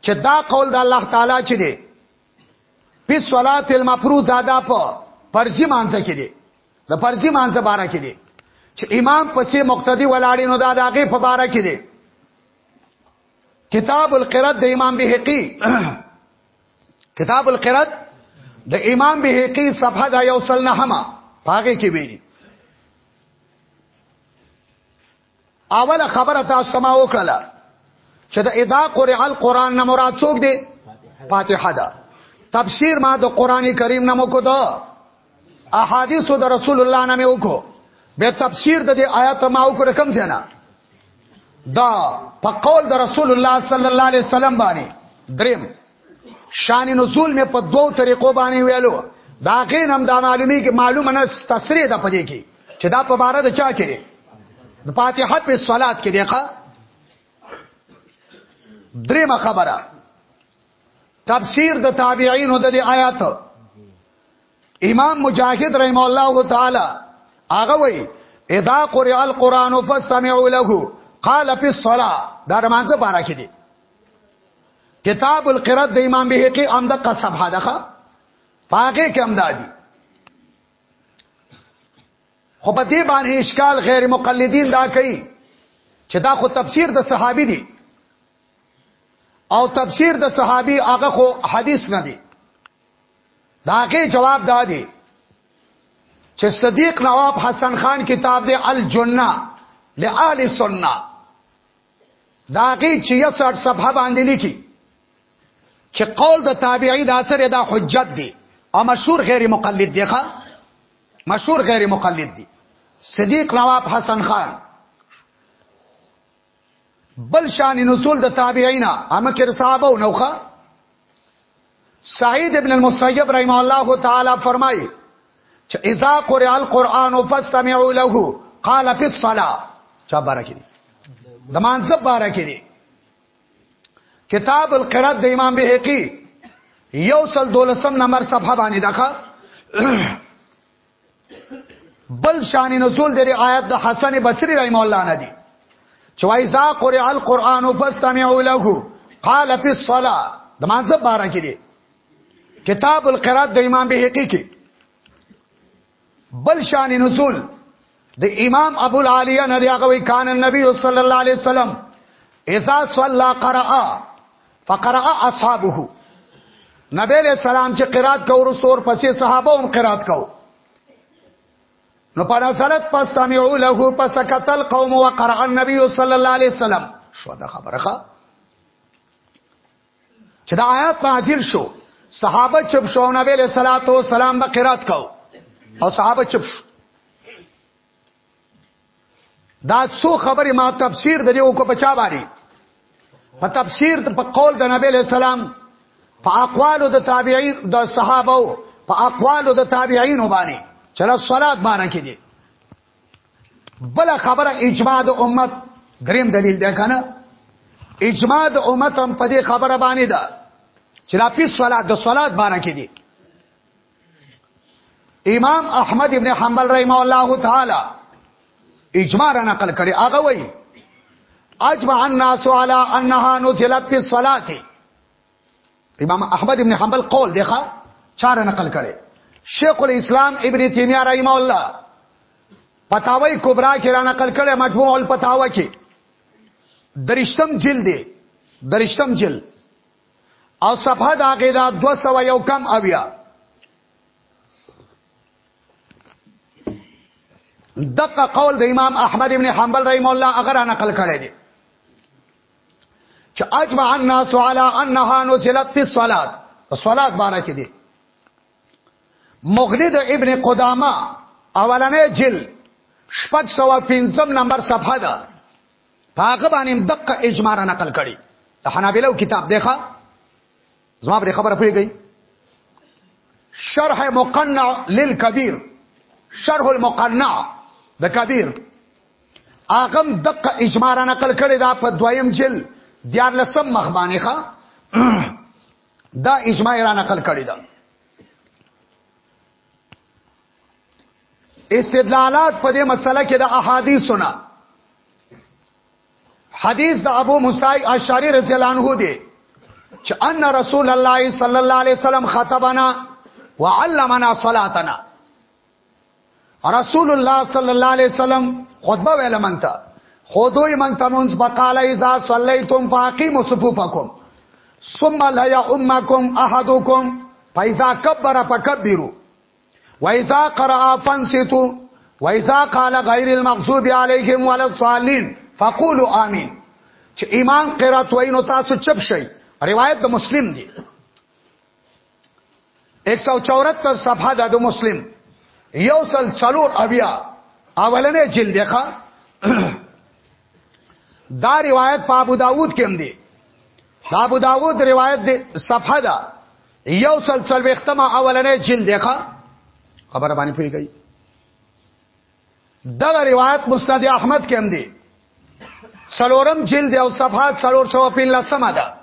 چې دا قول د الله تعالی چې دی په صلات المفروضه دا په فرضي مانځ کې دی د فرضي مانځ باره کې دی چې امام پسې مقتدی ولاړی نو دا دغه په باره کې دی کتاب القرات د امام بهقي کتاب القرات د امام بهقي صفحه دا یو سل نه هما پاګه کې ویلي اوله خبره تاسو ته ما وکړه چې د اذا قرئ القرآن نه مراد څوک دی فاتحه ده تفسیر ما د قران کریم نه موکو ده احادیث د رسول الله نه موکو به تفسیر د دې آیات ما وکړه رقم څنګه دا په قول د رسول الله صلی الله علیه وسلم باندې دریم شان نزول مې په دوو طریقو باندې ویلو دا غین هم دا معلومی کې معلومه نه تسریه ده پدې کې چې دا په بار د چا کې دی د فاتحه په صلات کې دی ښا درېمه خبره تفسیر د تابعین د دې آیات امام مجاهد رحم الله تعالی هغه وایي اذا قرئ القران فاستمعوا له قال في الصلاه دا رمانځه بارا کې دي کتاب القرات د امام بهقي هم د قصب حدخه پاګه کې هم دادي خو په دې باندې اشکال غیر مقلدین دا کوي چې دا خو تفسیر د صحابي دی او تفسیر د صحابي هغه خو حدیث نه دی داګه جواب دادی چې صدیق نواب حسن خان کتاب دی الجنه لآل سنت دا غي 66 صفحه باندې لیکي چې قول د تابعی دا سره دا حجت دی او مشهور غیر مقلد دی ښا مشهور غیر مقلد دی صدیق نواب حسن خان بل شان نزول د تابعینا امکر صحابه او نوخه سعید ابن المسیب رحمه الله تعالی فرمایي چې اذا قرئ القرآن فاستمعوا له قال في الصلاه چا بارکې دي د مانځه بارکې دي کتاب القرات د امام بهقي یو سل دولسم نمبر صفحه باندې دغه بل شان نزول د آیات د حسن بصری رحم الله نه دی چې وای ذا قرئ القرآن فاستمعوا له قال فی الصلاه د مانځه بارا کې دی کتاب القرات د امام بهقی کې بل شان نزول د امام ابو العالیه نه دی هغه وی کان النبی صلی الله علیه وسلم اذا صلى قرأ فقرأ اصحابه نبی علیہ السلام چې قرات کو ورستور پسې صحابه هم قرات کو نو پر اصلت پس تمیعو له پس قتل قوم وقرأ النبي صلی الله علیه وسلم شو دا خبره ښه چې دا آیات نازل شو صحابه چپ شو نبی علیہ الصلوۃ والسلام به قرات کو او صحابه چپ شو دا څو خبرې ما تفسیر د دې وکړ په چا باندې په تفسیر په قول د نبی له سلام په اقوالو د تابعین د صحابه په اقوالو د تابعین باندې چر صلات باندې کې دي بل خبره اجماع د امت دریم دلیل ده کنه اجماع د امت هم په دې خبره باندې ده چې را پیس صلات د صلات باندې کې دي امام احمد ابن حنبل رحم الله تعالی اجماع را نقل کړي هغه وایي اجمع الناس على انها نزلت في الصلاه امام احمد ابن حنبل قول دیخه چاره نقل کړي شیخ الاسلام ابن تیمیه رحم الله پتاوی کبرا کې را نقل کړي مجموع الفتاوا کې درشتم جلد درشتم جلد او صفحه دا غیدا 201 کم اویا دقه قول د امام احمد ابن حنبل رحم الله اگر انا نقل کړی دی چې اجمع الناس على انها نزلت في الصلاه صلات بارا کې دي مغنی د ابن قدامه اولنې جل شپږ سو پنځم نمبر صفحه ده پاغه باندې دقه اجماع را نقل کړي د حنابلو کتاب دیخه زما پر خبره پوهیږي شرح مقنع للكبير شرح المقنع د کبیر اغم دقه اجماع را نقل کړي دا په دویم جل دیار لسم مخ باندې ښا دا اجماع را نقل کړي دا استدلالات په دې مسله کې د احادیثونه حدیث د ابو موسی اشعری رضی الله عنه دی چې ان رسول الله صلی الله علیه وسلم خطبنا وعلمنا صلاتنا رسول الله صلی الله علیه وسلم خطبه ویله مونږ ته خودوی مونږ ته مونږ بقاله اذا صلیتم فاقیموا صفوفکم ثم لا يؤمكم احدكم فاذا كبر فكبروا وایذا قرأ فانصتو وایذا قال غیر المغضوب علیهم ولا الضالین فقولوا آمین چې ایمان قرات وای نو تاسو چپ شئ روایت د مسلم دی 174 صفحه د مسلم یو سل څلور اویا اولنې جلد ده دا روایت په ابو داوود کې هم دی دا ابو داوود روایت دی صفحه ده یو سل څلوختمه اولنې جلد ده خبره باندې پیږي دا روایت مسند احمد کې هم دی سلورم جلد او صفحه 315 سم ده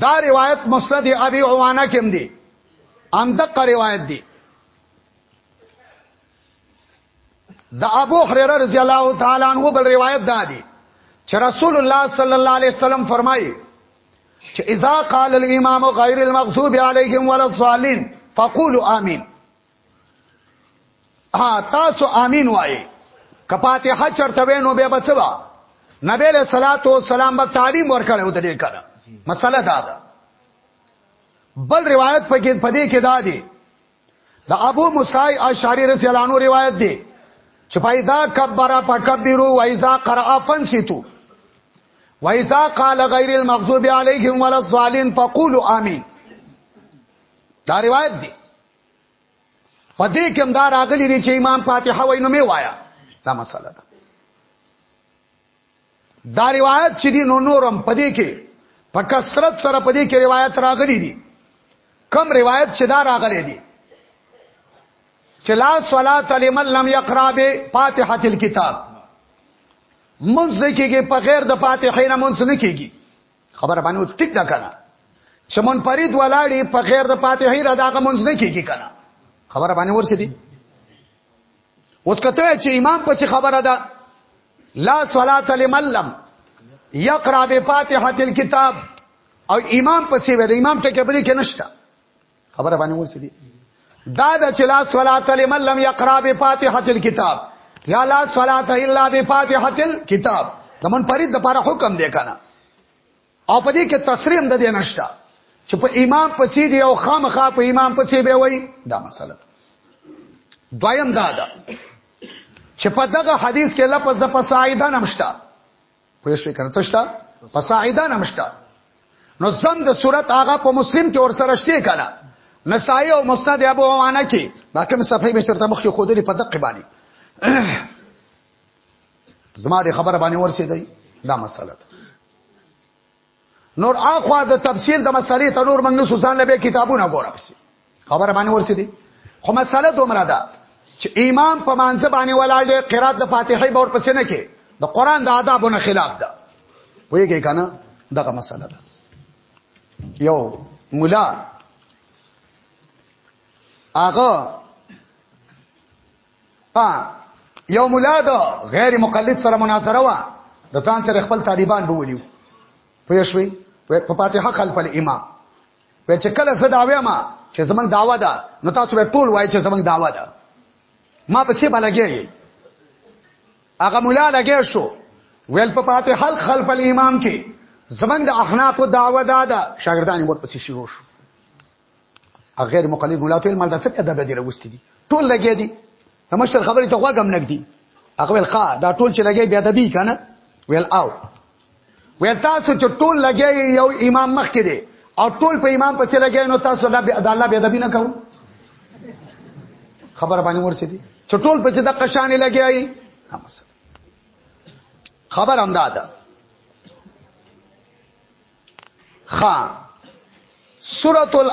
دا روایت مسند ابي عوانه کې هم دی ان دغه روایت دی د ابو هريره رضی الله تعالی عنہ بل روایت دا دی چې رسول الله صلی الله علیه وسلم فرمایي چې اذا قال الامام غیر المغضوب علیهم ولا الضالین فقولوا امین ها تاسو امین وایي کپاتحه چرته وینو به بچوا نبی له صلوات و سلام به تعلیم ورکړو د دې کړه مسله دا ده بل روایت پکې پدې کې دا دی د ابو موسی اشعری رضی الله عنه روایت دی چې پیدا کبر فکبروا واذا قرأ فنصتوا واذا قال غیر المغضوب علیهم ولا الضالین فقولوا آمین دا روایت دی په دې کې هم دا راغلی دی چې امام فاتحه وای نو می وایا دا مسله ده دا روایت چې دی نو نورم پدې کې په کثرت سره پدې کې روایت راغلي دي کم روایت چې دا راغلي دي چې لا صلات لمن لم يقرأ به فاتحه الكتاب منځ نه کېږي په غیر د فاتحې نه منځ نه کېږي خبر باندې ټیک دا کنه چې مون پرید ولاړی په غیر د فاتحې را داغه منځ نه کېږي کنه خبر باندې ورسې دي اوس کته چې امام پسې خبره ده لا صلات لمن لم یقرا بفاتحه الكتاب او امام پسې وې د امام ټکه بری کې نشته خبره باندې ورسېږي دا د چلا صلات لمن لم یقرا بفاتحه الكتاب یا لا صلات الا بفاتحه الكتاب د من پرید د لپاره حکم دی کنه او په دې کې تصریح هم د دې نشته چې په امام پسې دی او خامخا په امام پسې به وای دا مسله دویم دا ده چې په دغه حدیث کې لفظ د فصاعدا نمشتا پوه شئ کنه څه شته فصاعدا نمشتا نو زم د صورت هغه په مسلم کې ور سره شته کنه نسائی او مسند ابو عوانه کې دا کوم صفحه به شرط مخ کې خودلې په دقه باندې زما د خبره باندې ورسېدای دا مسله ده نور اخوا د تفسیر د مسلې ته نور موږ نسو ځان لبه کتابونه ګوره پس خبره باندې ورسېدی خو مسله دومره ده چې امام په مانځ باندې ولاړ دی قرات د فاتحه به ورپسې نه کې د قران د آدابونو خلاف ده وایي کنه دغه مسله ده یو مولا هغه ها یو مولا د غیر مقلد سره مناظره وا د ځان سره خپل طالبان بولیو پوه شوي په فاتحه خلف الامام په چې کله زه داویا ما چې زمنګ داوا ده نو تاسو به ټول وایي چې زمنګ داوا ده ما په څه بلګي هغه مولا لګې شو ویل په فاتحه خلف الامام کې زمنګ د احناف داوا ده شاګردان ورپسې شروع شو غیر مقلد مولاتو علم دا څه ادب دی راوستي دي ټول لګي دي د مشر خبرې ته غوږم نګدي هغه ول ښا دا ټول چې لګي بیا ادبي کنه ویل او ویل تاسو چې ټول لګي یو امام مخ کې دي او ټول په امام پسې لګي نو تاسو د الله بیا ادبي نه کوو خبر باندې ورسې دي چې ټول پسې د قشان لګي خبر هم ده خا سورۃ